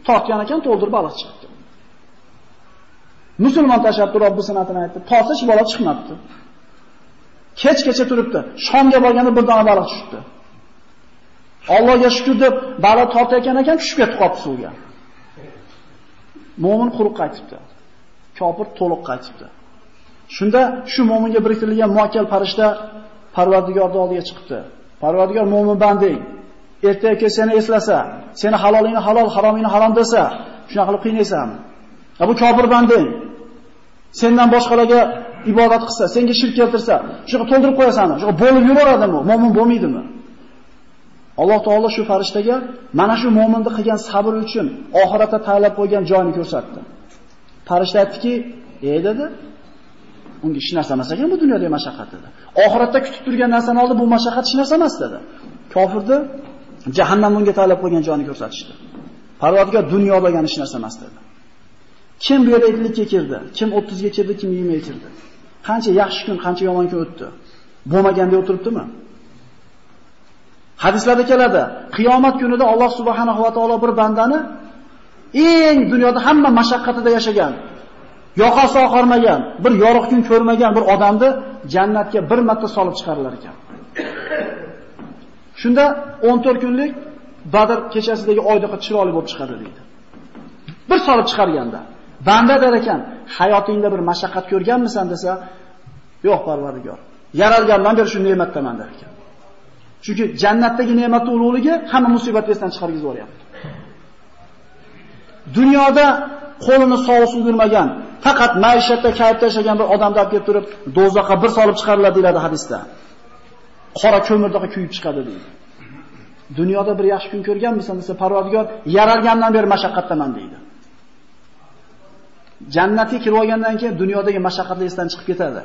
Tortgan ekan, to'ldirib baliq chiqdi. Musulmon tashabbur Robbisini sanatini aytdi. Tosish bola chiqmabdi. Kechgacha turibdi. Shomga borganda bir dona baliq tushibdi. Allohga shukr deb baliq tortayotgan ekan, tushib ketib qolibdi suvga. Mo'min quruq qaytibdi. Kofir to'liq qaytibdi. Shunda shu mo'minga biriktirilgan muakkal farishta Parvardigorning oldiga chiqibdi. Parvardigor mo'min banding. Ertaga seni eslasa, seni halolingni halol, haromingni harom desa, shunaqa qilib qiynaysanmi? Bu kofir banding. Sendan boshqalarga ibodat qilsa, senga shirk keltirsa, shuni to'ldirib qo'yasanmi? Shunaqa bo'lib yuboradimi? Mo'min bo'lmaydimi? Alloh taolo shu farishtaga mana shu mo'minni qilgan sabr uchun oxiratda ta'lab qo'ygan joyini ko'rsatdi. Farishta aytdiki, "Ey" dedi, unga hech narsa emas ekan bu dunyodagi mashaqqat dedi. Oxiratda kutib turgan narsani oldi bu mashaqqat hech narsa emas dedi. Kofirni jahannam unga ta'lab qo'ygan joyini ko'rsatishdi. Parvardigor dunyo bo'lgan hech narsa emas dedi. Kim bu yerga ellikka kirdi, kim 30 ga kirdi, kim 20 ga kirdi. Qancha yaxshi kun, qancha yomon kun o'tdi. Bo'lmaganda o'tiribdimi? Hadislarda keladi, qiyomat kunida Alloh subhanahu va taolo bir bandani eng dunyoda hamma mashaqqatida yashagan, yoqasi oqarmagan, bir yorug' kun ko'rmagan bir odamni jannatga bir marta solib chiqarilar ekan. Shunda 14 kunlik Badr kechasidagi oydaqa chiroyli bo'lib chiqadi deydi. Bir solib chiqarganda banda der ekan, hayotingda bir mashaqqat ko'rganmisan desa, yo'q Parvardigor. Yaralgandan beri shu ne'matdaman der ekan. Chunki jannatdagi ne'matning ulug'ligi hamma musibatni esdan chiqarib yuboryapti. Dunyoda qo'lini sovuq sug'urmagan, faqat maishatda kayf tashlagan bir odamni olib kelib turib, do'zaxga bir solib chiqariladi deyiladi hadisda. Qora ko'mirdaqa kuyib chiqadi deydi. Dunyoda bir yaxshi kun ko'rganmisan desa, Parvardigor yaralgandan beri mashaqqatdaman deydi. Jannatga kirib olgandan keyin dunyodagi mashaqqatlar esdan chiqib ketadi.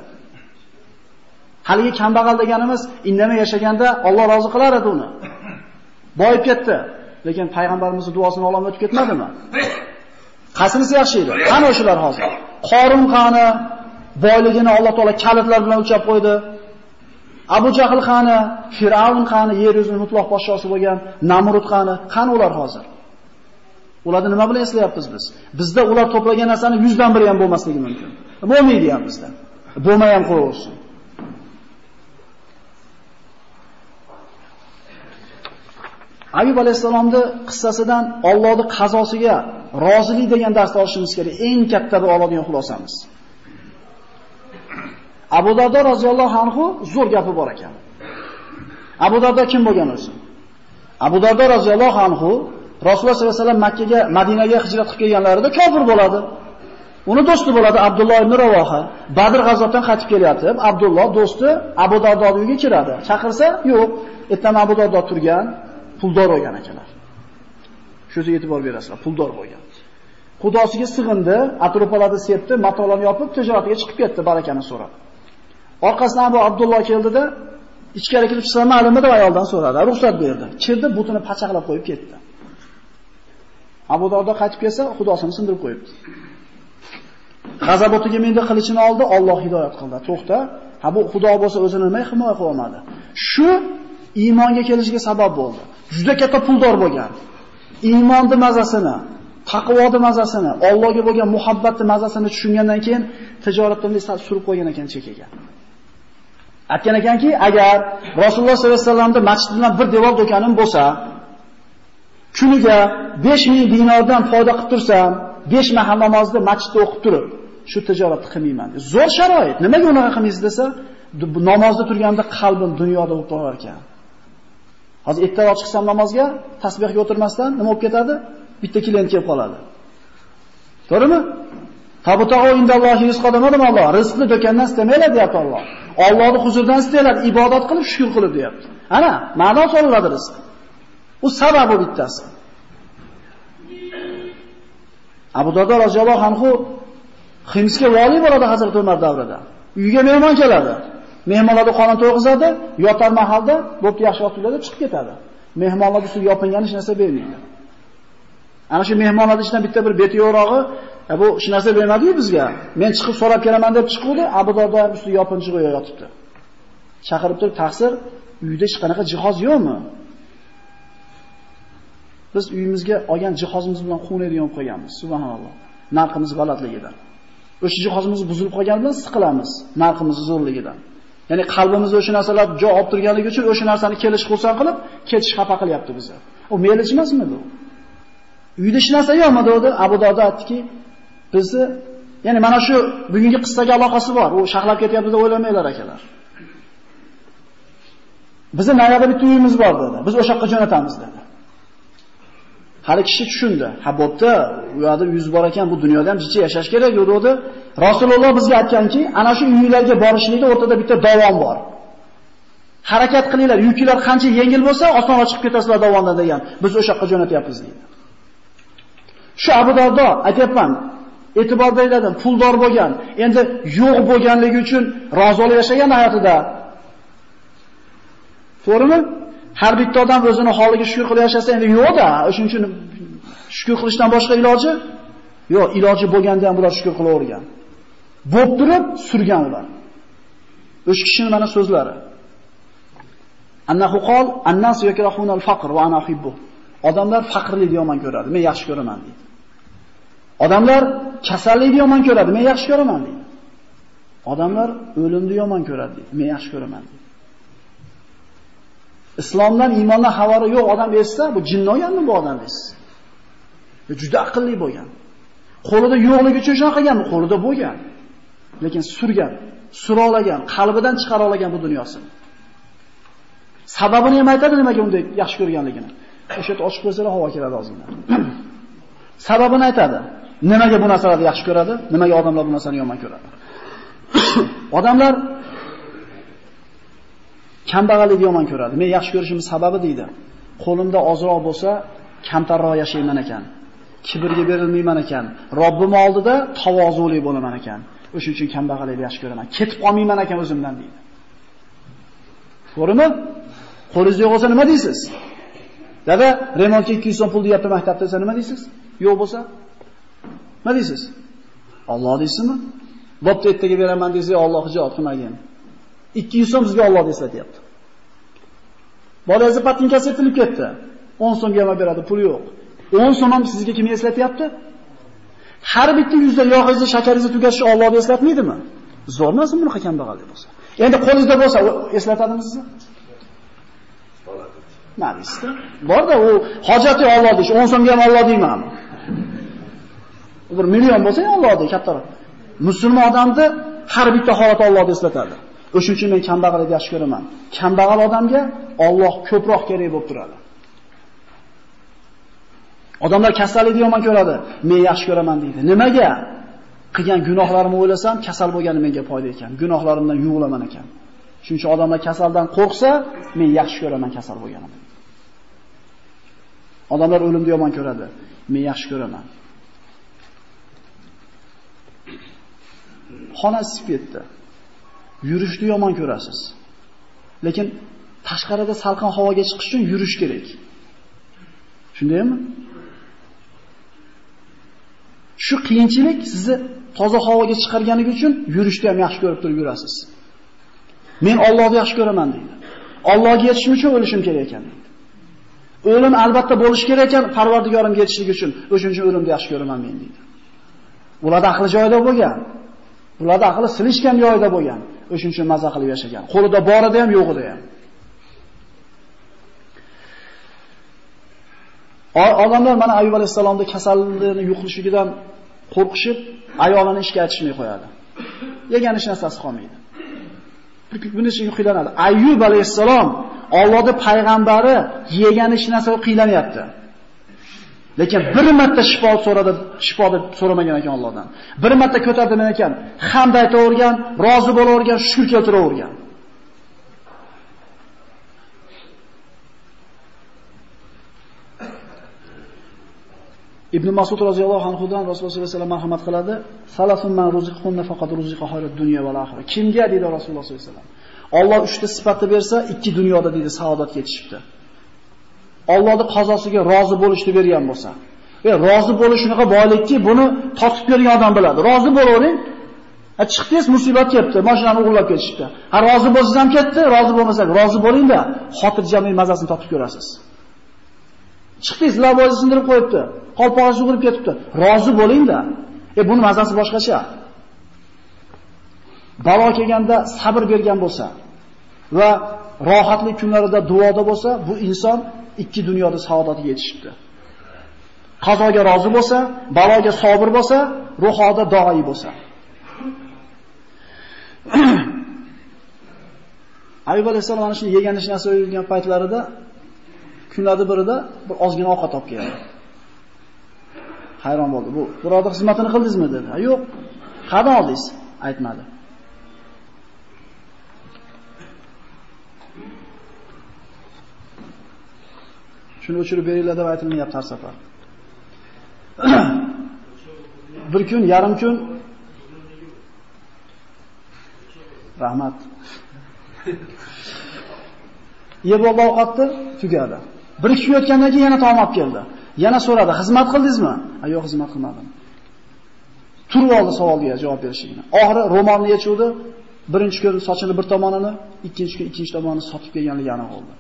Haligi kambag'al deganimiz indamay yashaganda Alloh rozi qilar edi uni. Boyib ketdi. Lekin payg'ambarimizning duosini olam o'tib ketmadimi? Qasinisi yaxshi edi. Qani o'shalar hozir? Qorun qani, boyligini Alloh taolo kalitlar bilan o'lchab qo'ydi. Abu Jahl qani, Fir'avn qani, yer yuzining mutlaq podshosi bo'lgan Namrud qani, qani ular hozir? Ularni nima bilan eslayapmiz biz? Bizda ular to'plagan narsani 100 dan biri ham bo'lmasligi mumkin. Bo'lmaydi ham bizda. Bo'lmay ham qo'yaversin. Ayub alayhisalomning qissasidan Allohning qazosiga rozilik degan darsni olishimiz kerak. Eng katta bir oladigan xulosamiz. Abu Dardo roziyallohu anhu zo'r gapi bor ekan. Abu Dardo kim bo'lgan o'zi? Abu Dardo roziyallohu anhu Rasululloh sollallohu alayhi vasallam Makka ga, Madinaga hijrat qilib kelganlarida kofir bo'ladi. Uni do'sti bo'ladi Abdulloh ibn Ravoha. Badr g'azotidan qaytib kelyapti. Abdulloh do'sti Abu Dardo uyiga kiradi. Chaqirsa, yo'q. Ertaman Abu Dardo turgan, puldor bo'lgan ekanlar. Shuga e'tibor berasizlar, puldor bo'lgan. Xudosiga sig'indi, atropalarni sepdi, matolarni yopib, tijoratiga chiqib ketdi, barakani so'rab. Orqasidan Abu Abdulloh keldida, ichkari kirib chiqsa ma'lummi deb ayoldan so'radi, ruxsat berdi. Kirdi, butini pachaqlab qo'yib ketdi. Abu Dardo qaytib kelsa, xudosini sindirib qo'yibdi. G'azabotiga menda qilichini oldi, Alloh hidoyat qildi. To'xta, ha bu xudo bo'lsa o'zini nima himoya qila olmadi. Shu iymonga kelishiga sabab bo'ldi. Juda katta puldor bo'lgan. Iymonning mazasini, taqvoni mazasini, Allohga bo'lgan muhabbatning mazasini tushungandan keyin tijoratdan surib qo'ygan ekan chekaga. Aytgan ekanki, agar Rasululloh sollallohu alayhi vasallamning masjiddan bir devor do'konim bo'lsa, kuniga 5000 dinordan foyda qilib tursam, 5 mahal namozni masjidda o'qib turib, shu tijoratni qilmayman. Zo'r sharoit. Nimaga unaqa qilmaysiz desa, namozda turganda qalbim dunyoda bo'lib qolar ekan. Hozir ertaroq chiqsam namozga, tasbihga o'tirmasdan nima bo'lib ketadi? Bitta klient kelib qoladi. To'g'rimi? Tabutag'o indallohi rizqo demadim Alloh. Rizqni do'kondan istamaylar deyapti Alloh. Allohning huzuridan istaylar, ibodat qilib, shukr qilib deyapti. Ana, ma'no so'raladi rizq. U sababi bittasi. Abu Dardo roziyallohu anhu Himsga vali bo'ladi Hazrat Umar davrida. Uyga mehmon keladi. Mehmonlarni qonun to'yg'izadi, yotar mahalda bo'pti yaxshi otiladi, chiqib ketadi. Mehmonlar ustiga yopingan hech narsa bermaydi. Ana shu mehmonlar ichidan bitta bir beti yo'rog'i, e, bu hech narsa bermadi-yu bizga. Men chiqib so'rab kelaman deb chiqdi, Abu Dardo usti yopinchiq yotibdi. Chaqirib turib, "Taqsir, uyda hech qanaqa jihoz yo'qmi?" Biz uyimizga olgan jihozimiz bilan quvnaydigan bo'lib qolganmiz. Subhanalloh. Narximiz balandligidan. O'sha jihozimiz buzilib qolgani bilan siqilamiz, narximiz zo'rligidan. Ya'ni qalbimiz o'sha narsalar joy olib turganligi uchun o'sha narsani kelish xursand qilib, ketish xafa qilyapti bizni. U melish emasmi bu? Uyda hech narsa yo'qmi dedi? Abu Doda aytdiki, bizni ya'ni mana shu bugungi qissaga aloqasi bor. U shaxlab ketyapti deb o'ylamanglar akalar. Bizni nayada bitta uyimiz bor dedi. Biz o'sha yoqqa jo'natamiz dedi. Hali kishi tushundi. Ha bo'pti, u yerda yuz bor ekan, bu dunyoda ham jicha yashash kerak dedi. Rasululloh bizga aytganki, ana shu uylarga borishlikda o'rtada bitta davon bor. Harakat qilinglar, yuklar qancha yengil bo'lsa, osonroq chiqib ketasizlar davondan degan. Biz o'sha yoqqa jo'natyapmiz deydi. Shu Abu Dardo aytayapman, e'tibor berdim, puldor bo'lgan, endi yo'q bo'lganligi uchun rozi yashagan hayotida. To'g'rimi? Har bitta odam o'zini holiga shukr qilib yashasa endi yo'q-da, shuning uchun shukr qilishdan boshqa iloji yo'q, iloji bo'lganda ham bular shukr qilavergan. Bo'p turib surgan ular. Uch kishining mana so'zlari. Annahu qol annas yakrahuna al-faqr va ana uhibbu. Odamlar faqrlikni yomon ko'radi, men yaxshi ko'raman deydi. Odamlar kasallikni yomon ko'radi, men yaxshi ko'raman deydi. Odamlar o'limni yomon ko'radi men yaxshi ko'raman deydi. Islomdan, iymondan xabari yo'q odam esa, bu jinni bu odam esa? Juda aqlli bo'lgan. Qo'lida yo'qligi uchun shunaqa qilganmi? Qo'lida bo'lgan. Lekin surgan, surolagan, qalbidan chiqara olgan bu dunyosini. Sababini ham aytadi nimaga unday yaxshi ko'rganligini. O'sha yerda ochib qo'ysalar havo keladi ozgina. Sababini aytadi. Nimaga bu narsalarni yaxshi ko'radi? Nimaga odamlar bu narsani yomon ko'radi? odamlar kambag'allikni yomon ko'radi. Men yaxshi ko'rishimning sababi deydi. Qo'limda ozroq bo'lsa, kamtarroq yashayman ekan. Kibrga berilmayman ekan. Robbim oldida tavozuli bo'laman ekan. O'shuning uchun kambag'allikni yaxshi ko'raman. Ketib qolmayman ekan o'zimdan deydi. To'g'rimi? Qo'lingizda yo'q bo'lsa nima deysiz? Dada, remontga 200 so'm pul deyapti maktabda, desa nima deysiz? Yo'q bo'lsa? Nima deysiz? Alloh deysizmi? Bobda ertaga beraman desa, Alloh ijod qilmagin. 200 so'm bizga Alloh eslatyapti. Bolangizni patinkasi etilib ketdi. 10 so'mga ham beradi, pul yo'q. 10 so'm ham sizga kim eslatyapti? Har bitta yuzda yog'ingizni, shakaringizni tugatishni Alloh eslatmaydimi? Zo'r emasmi bunaqa kambag'allik bo'lsa? Endi qo'lingizda bo'lsa eslatadimi sizni? Ma'nisda. Borda u hojati Alloh deyish, 10 so'mga ham Alloh deyman. Bir million bo'lsa ham Alloh deydi kattaroq. Musulmon odamni har bitta holat Allohni eslatadi. O'shuning uchun men kambag'alni yaxshi ko'raman. Kambag'al odamga Alloh ko'proq kerak bo'lib turadi. Odamlar kasallikni yomon ko'radi, men yaxshi ko'raman deydi. Nimaga? Qilgan gunohlarimni o'ylasam, kasal bo'lgani menga foyda ekan. Gunohlarimdan yuvilaman ekan. Shuning uchun odamlar kasaldan qo'rqsa, men yaxshi ko'raman kasal bo'lganimni. Odamlar o'limni yomon ko'radi, men yaxshi ko'raman. Xona ketdi. Yurishni yomon ko'rasiz. Lekin tashqarida salqin havoga chiqish uchun yurish kerak. Shundaymi? Shu qiyinchilik sizni toza havoga chiqarganligi uchun yurishni ham yaxshi ko'rib turib yurasiz. Men Allohni yaxshi ko'raman deydi. Allohga yetishim uchun o'lishim kerak ekan deydi. O'lim albatta bo'lish kerak ekan, Parvardigorimga yetishlik uchun, o'shuning uchun o'limni yaxshi ko'raman men deydi. Ularda aqli joyida bo'lgan. Ularda aqli silishgan joyida bo'lgan. O'shuning uchun maza qilib yashagan. Qo'lida borida ham, yo'g'ida ham. Odamlar mana Ayyub alayhisalomning kasalligini yo'qlishigidan qo'rqishib, ayolini ishga aytishmay qo'yadi. Yegan ish narsasi qolmaydi. Buni uchun qiynaladi. Ayyub alayhisalom Allohning payg'ambari yegan ish narsasi qiylanyapti. Lekin bir marta shifo so'radi, shifo deb so'ramagan ekan Allohdan. Bir marta ko'tardi men ekan, hamd aytavergan, rozi bo'lavergan, shukr keltiravergan. Ibn Mas'ud roziyallohu anhu dan Rasululloh sollallohu alayhi vasallam marhamat qiladi. Salasun man ruziqhunna faqat ruziqa hayrat dunya va oxira. Kimga deydi Rasululloh sollallohu alayhi vasallam? Alloh uchta sifatni bersa, ikki dunyoda deydi saodat yetishibdi. Allohning qazosiga rozi bo'lishni bergan bo'lsa, E rozi bo'lish shunaqa boylikki, buni totib bergan odam biladi. Rozi bo'lavering. Ha chiqdingiz, musibat kelibdi, mashinani o'g'irlab ketishdi. Ha rozi bo'lsangiz ham ketdi, rozi bo'lmasak, rozi bo'ling-da, xotirjamlik mazasini totib ko'rasiz. Chiqdingiz, lavozni sindirib qo'yibdi, qalpog'i sug'urib ketibdi. Rozi bo'ling-da. E buni mazasi boshqacha. Balo kelganda sabr bergan bo'lsa va rohatli kunlarida duoda bo'lsa, bu inson ikki dunyoda saodatga yetishibdi. Qazoga rozi bo'lsa, baloga sabr bo'lsa, ruhoda doi bo'lsa. Ayyub alayhisalom ana shu yegan ish narsa o'yilgan paytlarida kunlarda birida bir ozgina ovqat olib keldi. Hayron bo'ldi. Bu birodar xizmatini qildingizmi dedi. Yo'q. Qadam oldingiz? Aytmadi. Shuni o'chirib beringlar deb aytilmayapti har safar. bir kun, yarim kun rahmat. Yeb oldi ovqatni, tugadi. Bir ikki kun o'tgandan keyin yana taom olib keldi. Yana so'radi, "Xizmat qildingizmi?" "Ha, "Yo'q, xizmat qilmadim." Turib oldi savolga javob berishini. Oxiri ro'molni yechuvdi. Birinchi kun sochini bir tomonini, ikkinchi kun ikkinchi tomonini sotib kelganligi aniq bo'ldi.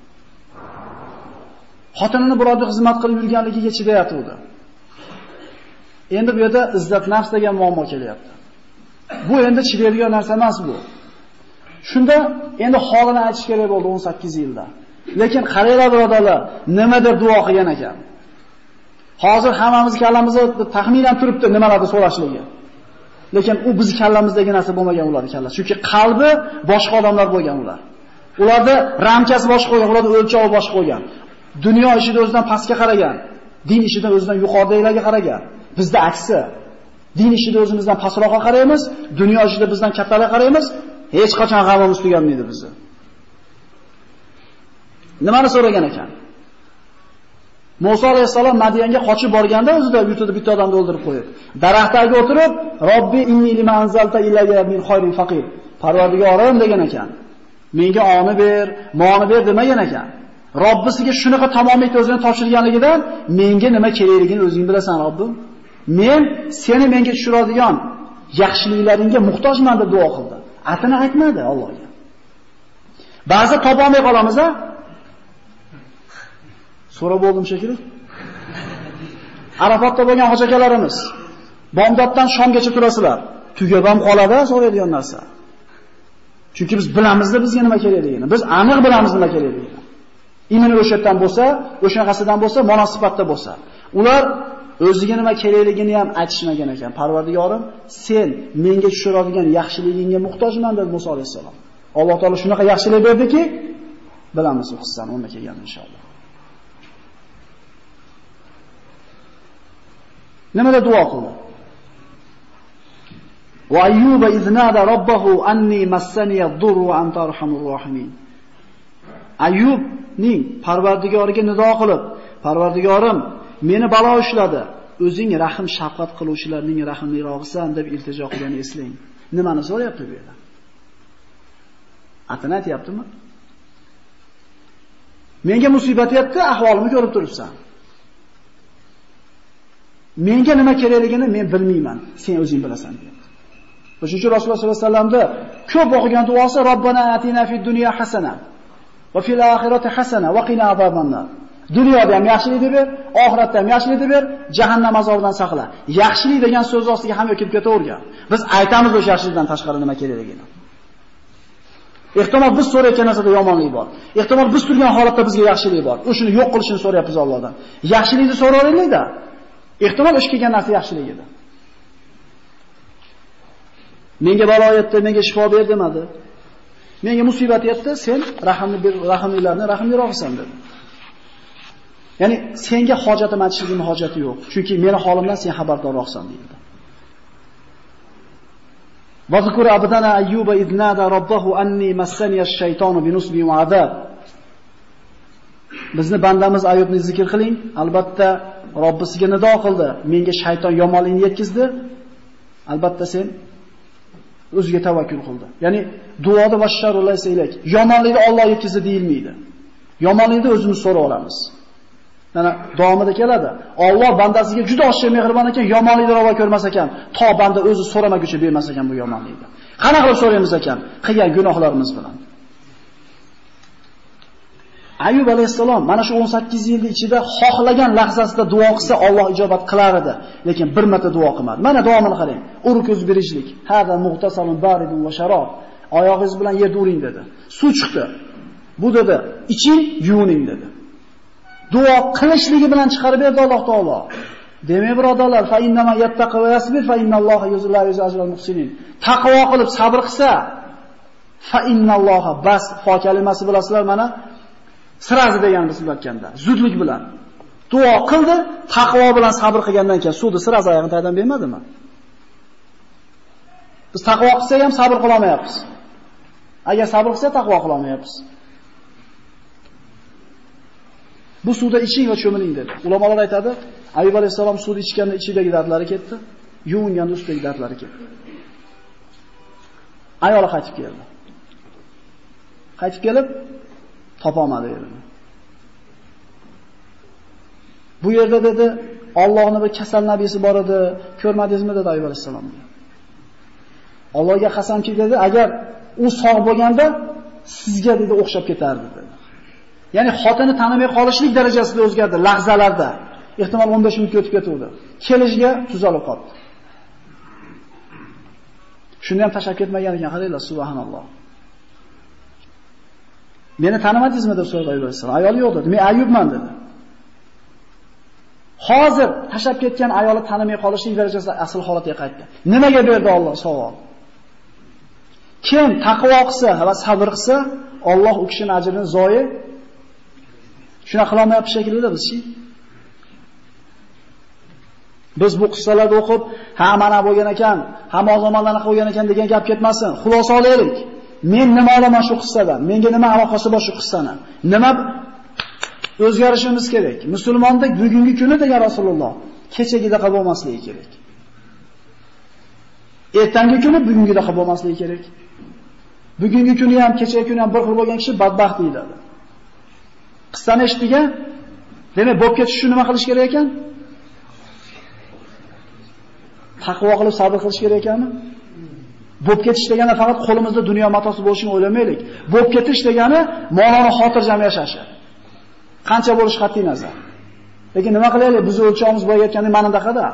Xotinini birovga xizmat qilib yurganligiga chidayotgandi. Endi bu yerda izzat nafs degan muammo kelyapti. Bu endi chidaydigan narsa emas bu. Shunda endi holini aytish kerak bo'ldi 18 yilda. Lekin qaranglar birodarlar, nimada duo qilgan ekan. Hozir hammamiz kallamizda taxminan turibdi nimalarni so'rashligi. Lekin u biz kallamizdagi narsa bo'lmagan ular kallasi. Chunki qalbi boshqa odamlar bo'lgan ular. Ularda ramkasi boshqa bo'lgan, ularda o'lchovi boshqa bo'lgan. Dunyo ishida o'zidan pastga qaragan, din ishida o'zidan yuqoridagilarga qaragan. Bizda aksi. Din ishida o'zimizdan pastroqqa qaraymiz, dunyo ishida bizdan kattalarga qaraymiz, hech qachon g'amimiz tuganmaydi bizni. Nimani so'ragan ekan? Musa alayhisalom Madiyanga qochib borganda o'zida yutib bitta odamni o'ldirib qo'yib, daraxtdagi o'tirib, Robbi inni lima anzalta ilayya min khayrin faqir. Parvardigorim degan ekan. Menga oni ber, moni ber demagan ekan. Robbisiga shunaqa tamomiyat o'zini topshirganligidan menga nima kerakligini o'zing bilasan, Robbim. Men seni menga tushiradigan yaxshiliklaringga muhtojman deb duo qildi. Atini aytmadi Allohga. Ba'zi topolmay qolamiz a? So'rab bo'ldim shekilli. Arafatda bo'lgan hojakalarimiz bomdoddan shomgacha turasizlar. Tugab ham qoladi so'raydigan narsa. Chunki biz bilamizda bizga nima kerakligini. Biz aniq bilamiz nima kerakligini. Imini o'sha bo'lsa, o'shanaqasidan bo'lsa, munosabatda bo'lsa. Ular o'ziga nima kerakligini ham aytishmagan ekan. Parvardigorim, sen menga tushiradigan yaxshiligingga muhtojman dedi Musa alayhisalom. Alloh taolo shunaqa yaxshilik berdiki, bilamiz u qissani unda kelgan inshaalloh. Nimada duo qildi? Va ayyuba iznada robbahu anni massaniya ad-durru wa anta arhamur rohimin. Ayyubning Parvardigoriga nido qilib, Parvardigorim meni balo ushladi. O'zing rahim shafqat qiluvchilarning rahimlirog'isan deb iltijo qilganini eslang. Nimani so'rayapti bu yerda? Atini aytyaptimi? Menga musibat yetdi, ahvolimni ko'rib turibsan. Menga nima kerakligini men bilmayman, sen o'zing bilasan deyapti. O'shuning uchun Rasululloh sollallohu alayhi vasallamda ko'p o'qigan duosi Robbana atina fid dunya hasana va fil oxirati hasana va qina azobannar. Dunyoda ham yaxshilik deb ber, oxiratda ham yaxshilik deb ber, jahannam azobidan saqla. Yaxshilik degan so'z ostiga hamma kirib ketavergan. Biz aytamiz o'sha yaxshilikdan tashqari nima kerakligini. Ehtimol biz so'rayotgan narsada yomonlik bor. Ehtimol biz turgan holatda bizga yaxshilik bor. O'shini yo'q qilishini so'rayapmiz Allohdan. Yaxshilikni so'raylik-da. Ehtimol ish kelgan narsa yaxshilik edi. Menga balo yetdi, menga shifo ber demadi. Menga musibat yetdi, sen rahmni bir rahimlilarni rahimliroqsan dedi. Ya'ni senga hojatim aytishligimning hojati yo'q. Chunki meni holimdan sen xabardorroqsan deydi. Vazkur zikr abdana ayyuba idnada robbahu anni massani ash-shaytonu binusbi wa adab. Bizni bandamiz Ayyubni zikr qiling. Albatta Robbisiga nido qildi. Menga shayton yomonlikni yetkizdi. Albatta sen o'ziga tavakkul qildi. Ya'ni duoda vasharul laysa. Yomonlikni Alloh yetkizdi deyilmaydi. Yomonlikni o'zimiz so'rab olamiz. Mana davomida keladi. Alloh bandasiga juda ochiq mehribon ekan, yomonlikni ravo ko'rmas ekan, to banda o'zi so'ramaguncha bermas ekan bu yomonlikni. Qanaqa qilib so'raymiz ekan? Qilgan gunohlarimiz bilan. Ayub alayhissalom mana shu 18 yil ichida xohlagan lahzasida duo qilsa Alloh ijobat qilar edi, lekin bir marta duo qilmadi. Mana davomini qarang. Uruk ko'z berishlik. Hada muhtasalun baridun va sharob. Oyog'ingiz bilan yerda uring dedi. Suv chiqdi. Bu dedi, iching, yuvining dedi. Duo qilishligi bilan chiqarib berdi Alloh taolo. Demak, birodarlar, fa innama yattaqi yasbir fa innalloha yuzillahu ajral muhsinin. Taqvo qilib sabr qilsa, fa innalloha bas fo kalimasi bilasizlar mana sirazi degan biz o'tganda zudlik bilan duo qildi, taqvo bilan sabr qilgandan keyin suvni sirazi oyog'ini taydan bermadimi? Biz taqvo qilsak ham sabr qila olmayapmiz. Agar sabr qilsak taqvo qila olmayapmiz. Bu suvda iching va cho'miling dedi. Ulamolar aytadi, Ayub alayhisalom suvni ichganda ichidagi dardlari ketdi, yuvinganda ustidagi dardlari ketdi. Ayoli qaytib keldi. Qaytib kelib, topolmadi dedi. Bu yerda dedi, Allohning bir kasal nabiysi bor edi, ko'rmadingizmi dedi Ayyub alayhisalom. Allohga qasamki dedi, agar u sog' bo'lganda sizga dedi o'xshab ketardi dedi. Ya'ni xotini tanimay qolishlik darajasida o'zgardi lahzalarda. Ehtimol 15 minutga o'tib ketuvdi. Kelishiga tuzalib qoldi. Shuni ham tashab ketmagan ekan, qaranglar, subhanalloh. Meni tanimadingizmi deb so'radi Ayub alayhisalom. Ayoli yo'q dedi. Men Ayubman dedi. Hozir tashab ketgan ayoli tanimay qolishlik darajasi asl holatiga qaytdi. Nimaga berdi Alloh savol? Kim taqvo qilsa va sabr qilsa, Alloh u kishining ajrini zoyi Shuna qila olmayapti shekilda bizchi. Biz bu qissalarni o'qib, ha mana bo'lgan ekan, ha zamonlarni qilgan ekan degan gap ketmasin. Xulosa olaylik. Men nima olaman shu qissadan? Menga nima aloqasi bor shu qissani? Nima o'zgarishimiz kerak? Musulmonda bugungi kuni degan Rasululloh kechagidaqa bo'lmasligi kerak. Ertangi kuni bugungidaqa bo'lmasligi kerak. Bugungi kuni ham, kechagi kuni ham bir xil bo'lgan kishi badbaxt deyiladi. Qissani eshitgan, demak, bo'lib ketish uchun nima qilish kerak ekan? Taqvo qilib sabr qilish kerak ekanmi? Bo'lib ketish degani faqat qo'limizda dunyo matosi bo'lishini o'ylamaylik. Bo'lib ketish degani moloni xotirjam yashashi. Qancha bo'lish qat'i nazar. Lekin nima qilaylik? Biz o'lchog'imiz bo'layotganda mana daqada.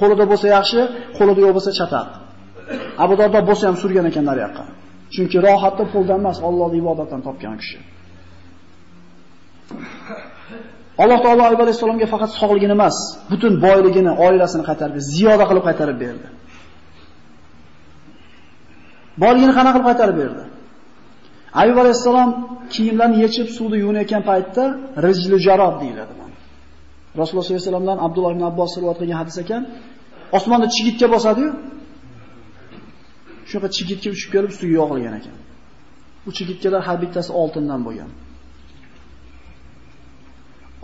Qo'lida bo'lsa yaxshi, qo'lida yo'q bo'lsa chatoq. Abu Dardo bo'lsa ham surgan ekan yoqqa. Chunki rohatni puldan emas, Allohning ibodatdan topgan kishi. Alloh taolo Ayub alayhisolamga faqat sog'ligini emas, butun boyligini, oilasini qaytarib, ziyoda qilib qaytarib berdi. Borligini qanaqa qilib qaytarib berdi? Ayub alayhisalom kiyimlarini yechib suvda yuvinayotgan paytda rijli jarob deyiladi. Rasululloh sollallohu alayhi vasallamdan Abdulloh ibn Abbos rivoyat qilgan hadis ekan, osmonda chigitga bosadi-yu. Shunga chigitga uchib kelib suvga yog'ilgan ekan. U chigitkalar har bittasi oltindan bo'lgan.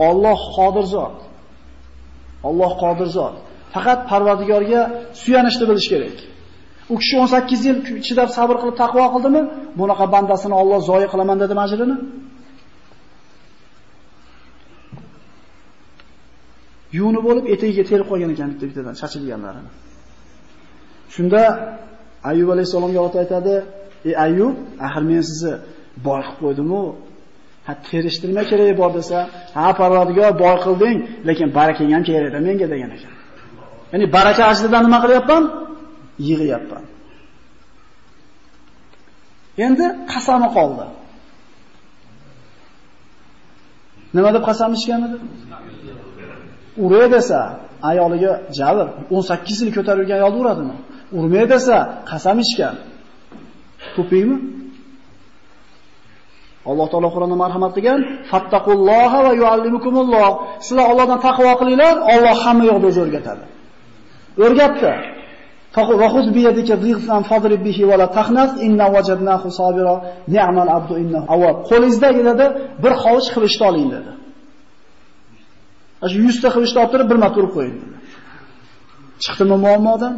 Alloh qodir zot. Alloh qodir zot. Faqat Parvardigorga suyanishni bilish kerak. U kishi 18 yil chidab sabr qilib taqvo qildimi? Bunaqa bandasini Alloh zoyi qilaman dedi majrini. Yuni bo'lib etagiga terib qo'ygan ekan bitta-bittadan chachilganlarini. Shunda Ayyub alayhisalomga ota aytadi: "Ey Ayyub, axir men sizni boy qilib qo'ydim-ku, Ha terishtirma keragi bor desa, ha Parvardigor boy qilding, lekin barakang ham kerak edi menga degan ekan. Ya'ni baraka aslida nima qilyapman? Yig'yapman. Endi qasami qoldi. Nima deb qasam ichgan edi? Uray desa, ayoliga jabr 18 yil ko'tarilgan ayolni uradimi? Urmay desa, qasam ichgan. To'pingmi? Alloh taolo Qur'onda marhamat qilgan, fattaqulloha va yuallimukumulloh. Sizlar Allohdan taqvo qilinglar, Alloh hamma yoqda o'zi o'rgatadi. O'rgatdi. Faqud bi yadika dhighfan fadrib bihi va la taxnas inna wajadnahu sabira ni'mal abdu inna awab. Qo'lingizdagi dedi, bir hovuch qilishni oling dedi. Shu 100 ta qilishni olib turib bir marta urib qo'ying dedi. Chiqdimi muammodan?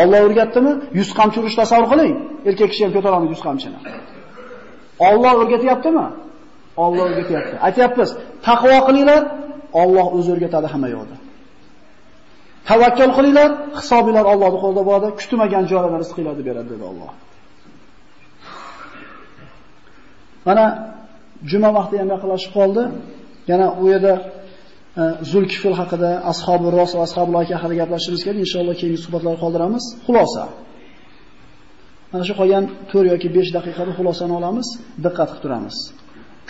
Alloh o'rgatdimi? 100 qamchi urish tasavvur qiling. Erkak kishi ham ko'tara olmaydi 100 qamchini. Alloh o'rgatyaptimi? Alloh o'rgatyapti. Aytyapmiz, taqvo qilinglar, Alloh o'zi o'rgatadi hamma yo'lda. Tavakkal qilinglar, hisobinglar Allohning qo'lida bo'ladi, kutmagan joylardan rizqinglarni beradi dedi Alloh. Mana juma vaqti ham yaqinlashib qoldi. Yana u yerda e, Zulkifil haqida, ashabi Ros va ashabul aka haqida gaplashishimiz kerak. Inshaalloh keyingi suhbatlarda qoldiramiz. Xulosa. Mana shu qolgan 4 yoki 5 daqiqada xulosani olamiz, diqqat qilib turamiz.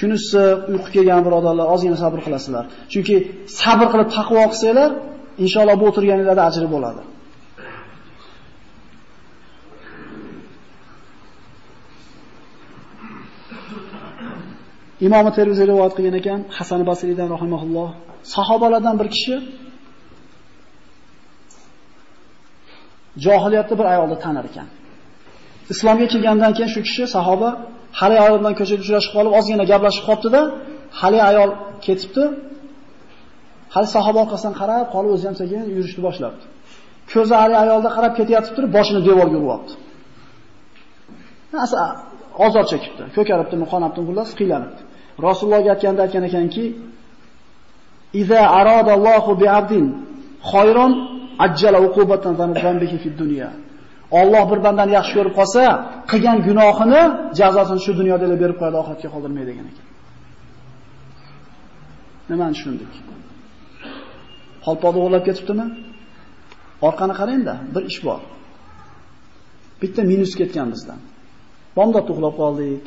Kunisi uyqu kelgan birodarlar ozgina sabr qilasizlar. Chunki sabr qilib taqvo qilsanglar, inshaalloh bu o'tirganingizda ajri bo'ladi. Imom Termiziy rivoyat qilgan ekan, Hasan Basriydan rahimahulloh, sahobalardan bir kishi johiliyatda bir ayolni tanir ekan. Islomga kelgandan keyin shu kishi sahoba hali ayol bilan ko'chada uchrashib qolib, ozgina gaplashib qolibdi-da, hali ayol ketibdi. Hali sahoba orqasidan qarab, qolib o'zi ham sekin yurishni boshlabdi. Ko'zi hali ayolda qarab ketayotib turib, boshini devorga uribdi. Nasa ozor chekibdi. ko'karibdi, qonabdimi, xullas qiylanibdi. Rasulullohga aytganda aytgan ekanki, "Iza aradallohu bi'abdin khayron ajjala uqubatan zanbihi fid dunya." Alloh bir bandani yaxshi ko'rib qolsa, qilgan gunohini jazosini shu dunyoda berib qo'yadi, oxiratga qoldirmaydi degan ekan. Nimani tushundik? Qalpoqni o'g'irlab ketibdimi? Orqani qarang-da, bir ish bor. Bitta minus ketgan bizdan. Bomdod uxlab qoldik.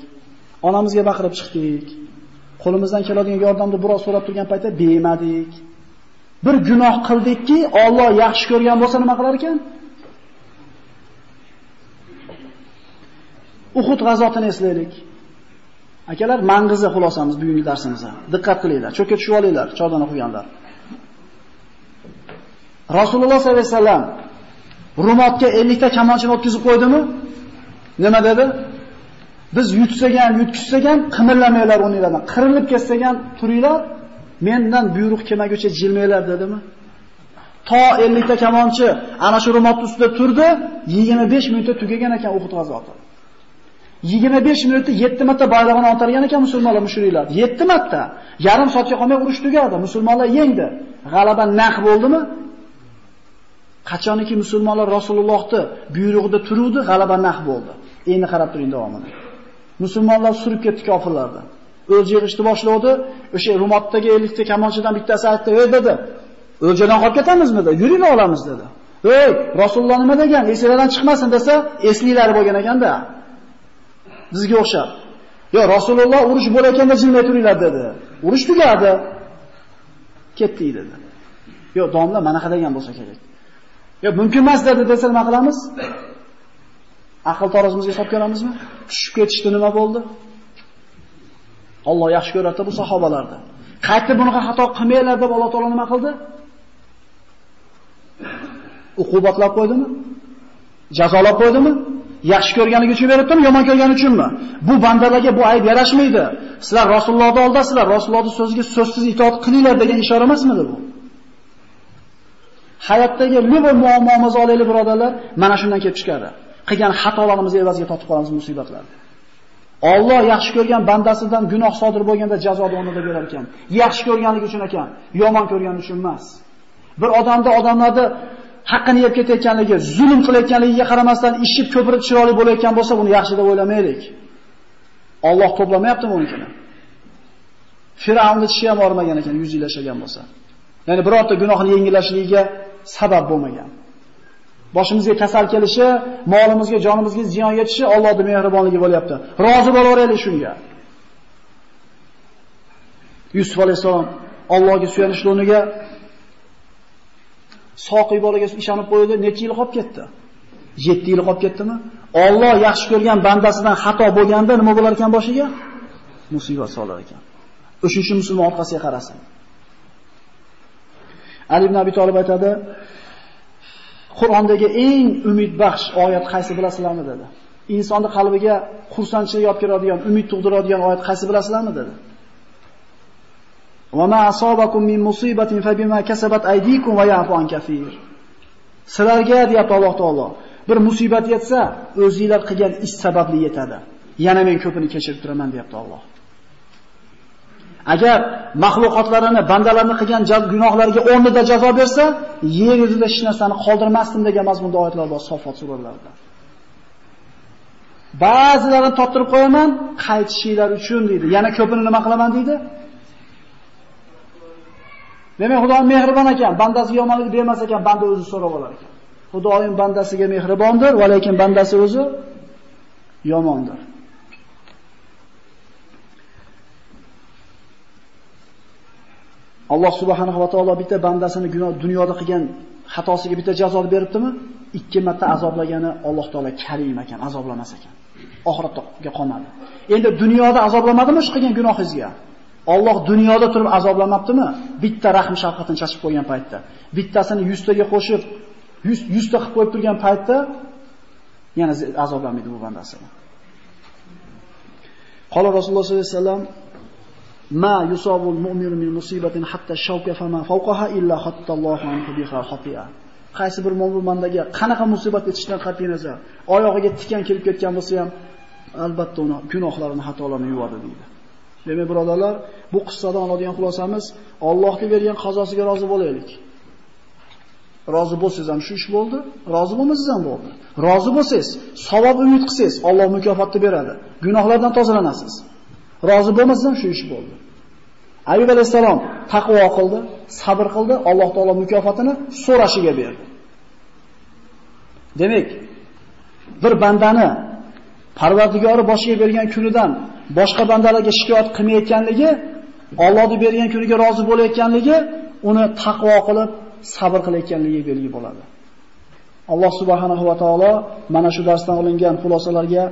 Onamizga baqirib chiqdik. Qo'limizdan keladigan yordamni biroz so'rab turgan paytda bemadik. Bir gunoh qildikki, Alloh yaxshi ko'rgan bo'lsa nima qilar ekan? Uhud g'azotini eslaylik. Akalar, mang'izi xulosamiz bugungi darsimizda. Diqqat qilinglar, cho'kka tushib olinglar, chodona qo'yganlar. Rasululloh sollallohu alayhi vasallam Rumotga 50 ta kamonchini o'tkazib qo'ydimi? Nima dedi? Biz yutsak ham, yutkizsak ham qimirlamanglar o'rninglardan. Qirilib ketsak ham turinglar, mendan buyruq kelmaguncha jilmanglar dedimi? To 50 ta kamonchi ana shu rumot ustida turdi, 25 minutda tugagan ekan Uhud g'azoti. 25 minutda 7 marta bayrog'ini otargan ekan musulmonlar mushriklar. 7 marta. Yarim soatga qolmay urush tugadi. Musulmonlar yengdi. G'alaba naq bo'ldimi? Qachoniki musulmonlar Rasulullohni buyrug'ida turuvdi, g'alaba naq bo'ldi. Endi qarab turing davomini. Musulmonlar surib ketdi kofirlarni. O'z yig'ishni boshladi. O'sha Rumotdagi 50 ta kamonchidan bittasi aytdi, "Ey" dedi. "O'ljadan qolib ketamizmi?" dedi. "Yuringlar olamiz" dedi. "Ey, Rasululloh nima degan? Esinglardan chiqmasin" desa, esliklari bo'lgan ekanda. Bizga o'xshab. Yo, Rasululloh urush bo'layotganda jilmay turinglar dedi. Urush tugadi. Ketdik dedi. Yo, domla mana qadagan bo'lsa kerak. Yo, mumkin emas dedi desa nima qilamiz? Aql tarozimizga hisob ko'ramizmi? Tushib ketishdi nima bo'ldi? Alloh yaxshi ko'radi bu sahobalarni. Qaytib bunaqa xato qilmanglar deb Alloh taolo nima qildi? Uqubatlab qo'ydimi? Jazolab qo'ydimi? Yaxshi ko'rganligi uchun beribdimi, yomon ko'rgani uchunmi? Bu bandalarga bu ayb yarashmaydi. Sizlar Rasulullohning oldasizlar, Rasulullohning so'ziga so'zsiz itoat qilinglar degan ishora emasmidi bu? Hayotdagi liver muammomizni olaylik birodarlar, mana shundan kelib chiqadi. Qilgan xatolarimiz evaziga totib qolamiz musibatlarni. Alloh yaxshi ko'rgan bandasidan gunoh sodir bo'lganda jazoni o'rnida berar ekan. Yaxshi ko'rganligi uchun ekan, yomon ko'rgani uchun emas. Bir odamda odamlarni haqqini yeb ketayotganligi, zulm qilayotganligiga qaramasdan ishib ko'pirib chiroyli bo'layotgan bo'lsa, buni yaxshi deb o'ylamaylik. Alloh to'plamayaptimi unikini? Firavnning tishi ham ormagan ekan 100 yil yashagan bo'lsa. Ya'ni birorta gunohni yengillashligiga sabab bo'lmagan. Boshimizga kasal kelishi, molimizga, jonimizga ziyon yetishi Allohning mehribonligi bo'lyapti. Rozi bo'laveraylik shunga. Yusuf alayhisalom Allohga suyanish o'rniga soqiy bolaga ishonib qo'ydi, necha yil qolib ketdi? 7 yil qolib ketdimi? Alloh yaxshi ko'rgan bandasidan xato bo'lganda nima bo'lar ekan boshiga? Musibat solar ekan. O'shinchi musulmon orqasiga qarasin. Ali ibn Abi Talib aytadi, Qur'ondagi eng umidbaxsh oyat qaysi bilasizlarmi dedi. Insonning qalbiga xursandchilik olib keladigan, umid tug'diradigan oyat qaysi bilasizlarmi dedi. Va ma asobakum min musibatin fa bima kasabat aydikum va ya'fu an kafir. Sizlarga deyapti Alloh taolo, bir musibat yetsa, o'zingizlar qilgan ish sababli yetadi. Yana men ko'pini kechirib turaman deyapti Alloh. Agar mahluqotlarini, bandalarni qilgan gunohlariga o'rnida jazo bersa, yer yuzida hech narsani qoldirmasdim degan mazmunda oyatlar bor Sofot suralarida. Ba'zilarini toptirib qo'yaman, qaytishinglar uchun deydi. Yana ko'pini nima qilaman deydi? Demak, Xudo mehribon ekan, bandasiga yomonlik bermas ekan, banda o'zi so'rab olar ekan. Xudoyim bandasiga mehribondir, va lekin bandasi o'zi yomondir. Alloh subhanahu va taolo bitta bandasini gunoh dunyoda qilgan xatosiga bitta jazo beribdimi? Ikki marta azoblagani Alloh taolo Karim ekan, azoblamas ekan. Oxiratga qolmadi. Endi dunyoda azoblamadimi shu qilgan gunohingizga? Alloh dunyoda turib azoblamabdimi? Bitta rahm shafqatini chashib qo'ygan paytda, bittasini 100 taga qo'shib 100 100 ta qilib qo'yib turgan paytda yana azoblamaydi bu bandasini. Qala Rasululloh sollallohu alayhi vasallam ma yusabul mu'minu min musibatin hatta shawka fama fawqaha illa khattallohu anhu biha khati'a. Qaysi bir mo'min qanaqa musibat yetishidan qat'iy nazar, oyog'iga tikan kelib ketgan bo'lsa ham albatta uni gunohlarini, xatolarini yuvadi deydi. Demak, birodarlar, bu qissadan oladigan xulosamiz Allohga bergan qazosiga rozi bo'laylik. Rozi bo'lsangiz ham shu ish bo'ldi, rozi bo'lmasangiz ham bo'ldi. Rozi bo'lsangiz, savob umid qilsangiz, Alloh mukofotni beradi. Gunohlardan tozalanasiz. Rozi bo'lmasangiz shu ish bo'ldi. Ayub alayhisalom taqvo qildi, sabr qildi, Alloh taolo mukofotini so'rashiga berdi. Demak, bir bandani Parvardigori boshiga bergan kunidan boshqa bandalarga shikoyat qilmayotganligi, Allohni bergan kuniga rozi bo'layotganligi uni taqvo qilib, sabr qilayotganligi belgi bo'ladi. Alloh subhanahu va taolo mana shu darsdan olingan xulosalarga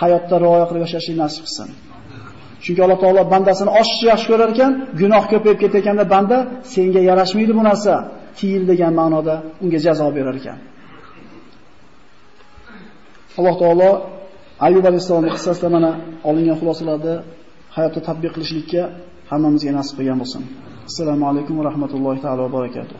hayotda rioya qilib yashashni nasib qilsin. Chunki Alloh taolo bandasini oshiqcha yaxshi ko'rar ekan, gunoh ko'payib ketayotganda banda senga yarashmaydi bu narsa, kiyil degan ma'noda unga jazo berar ekan. Alloh taolo Ayyub alayhisolamning qissasida mana olingan xulosalarni hayotda tatbiq qilishlikka hammamizga nasib qilgan bo'lsin. Assalomu alaykum va rahmatullohi taolo va barakatuh.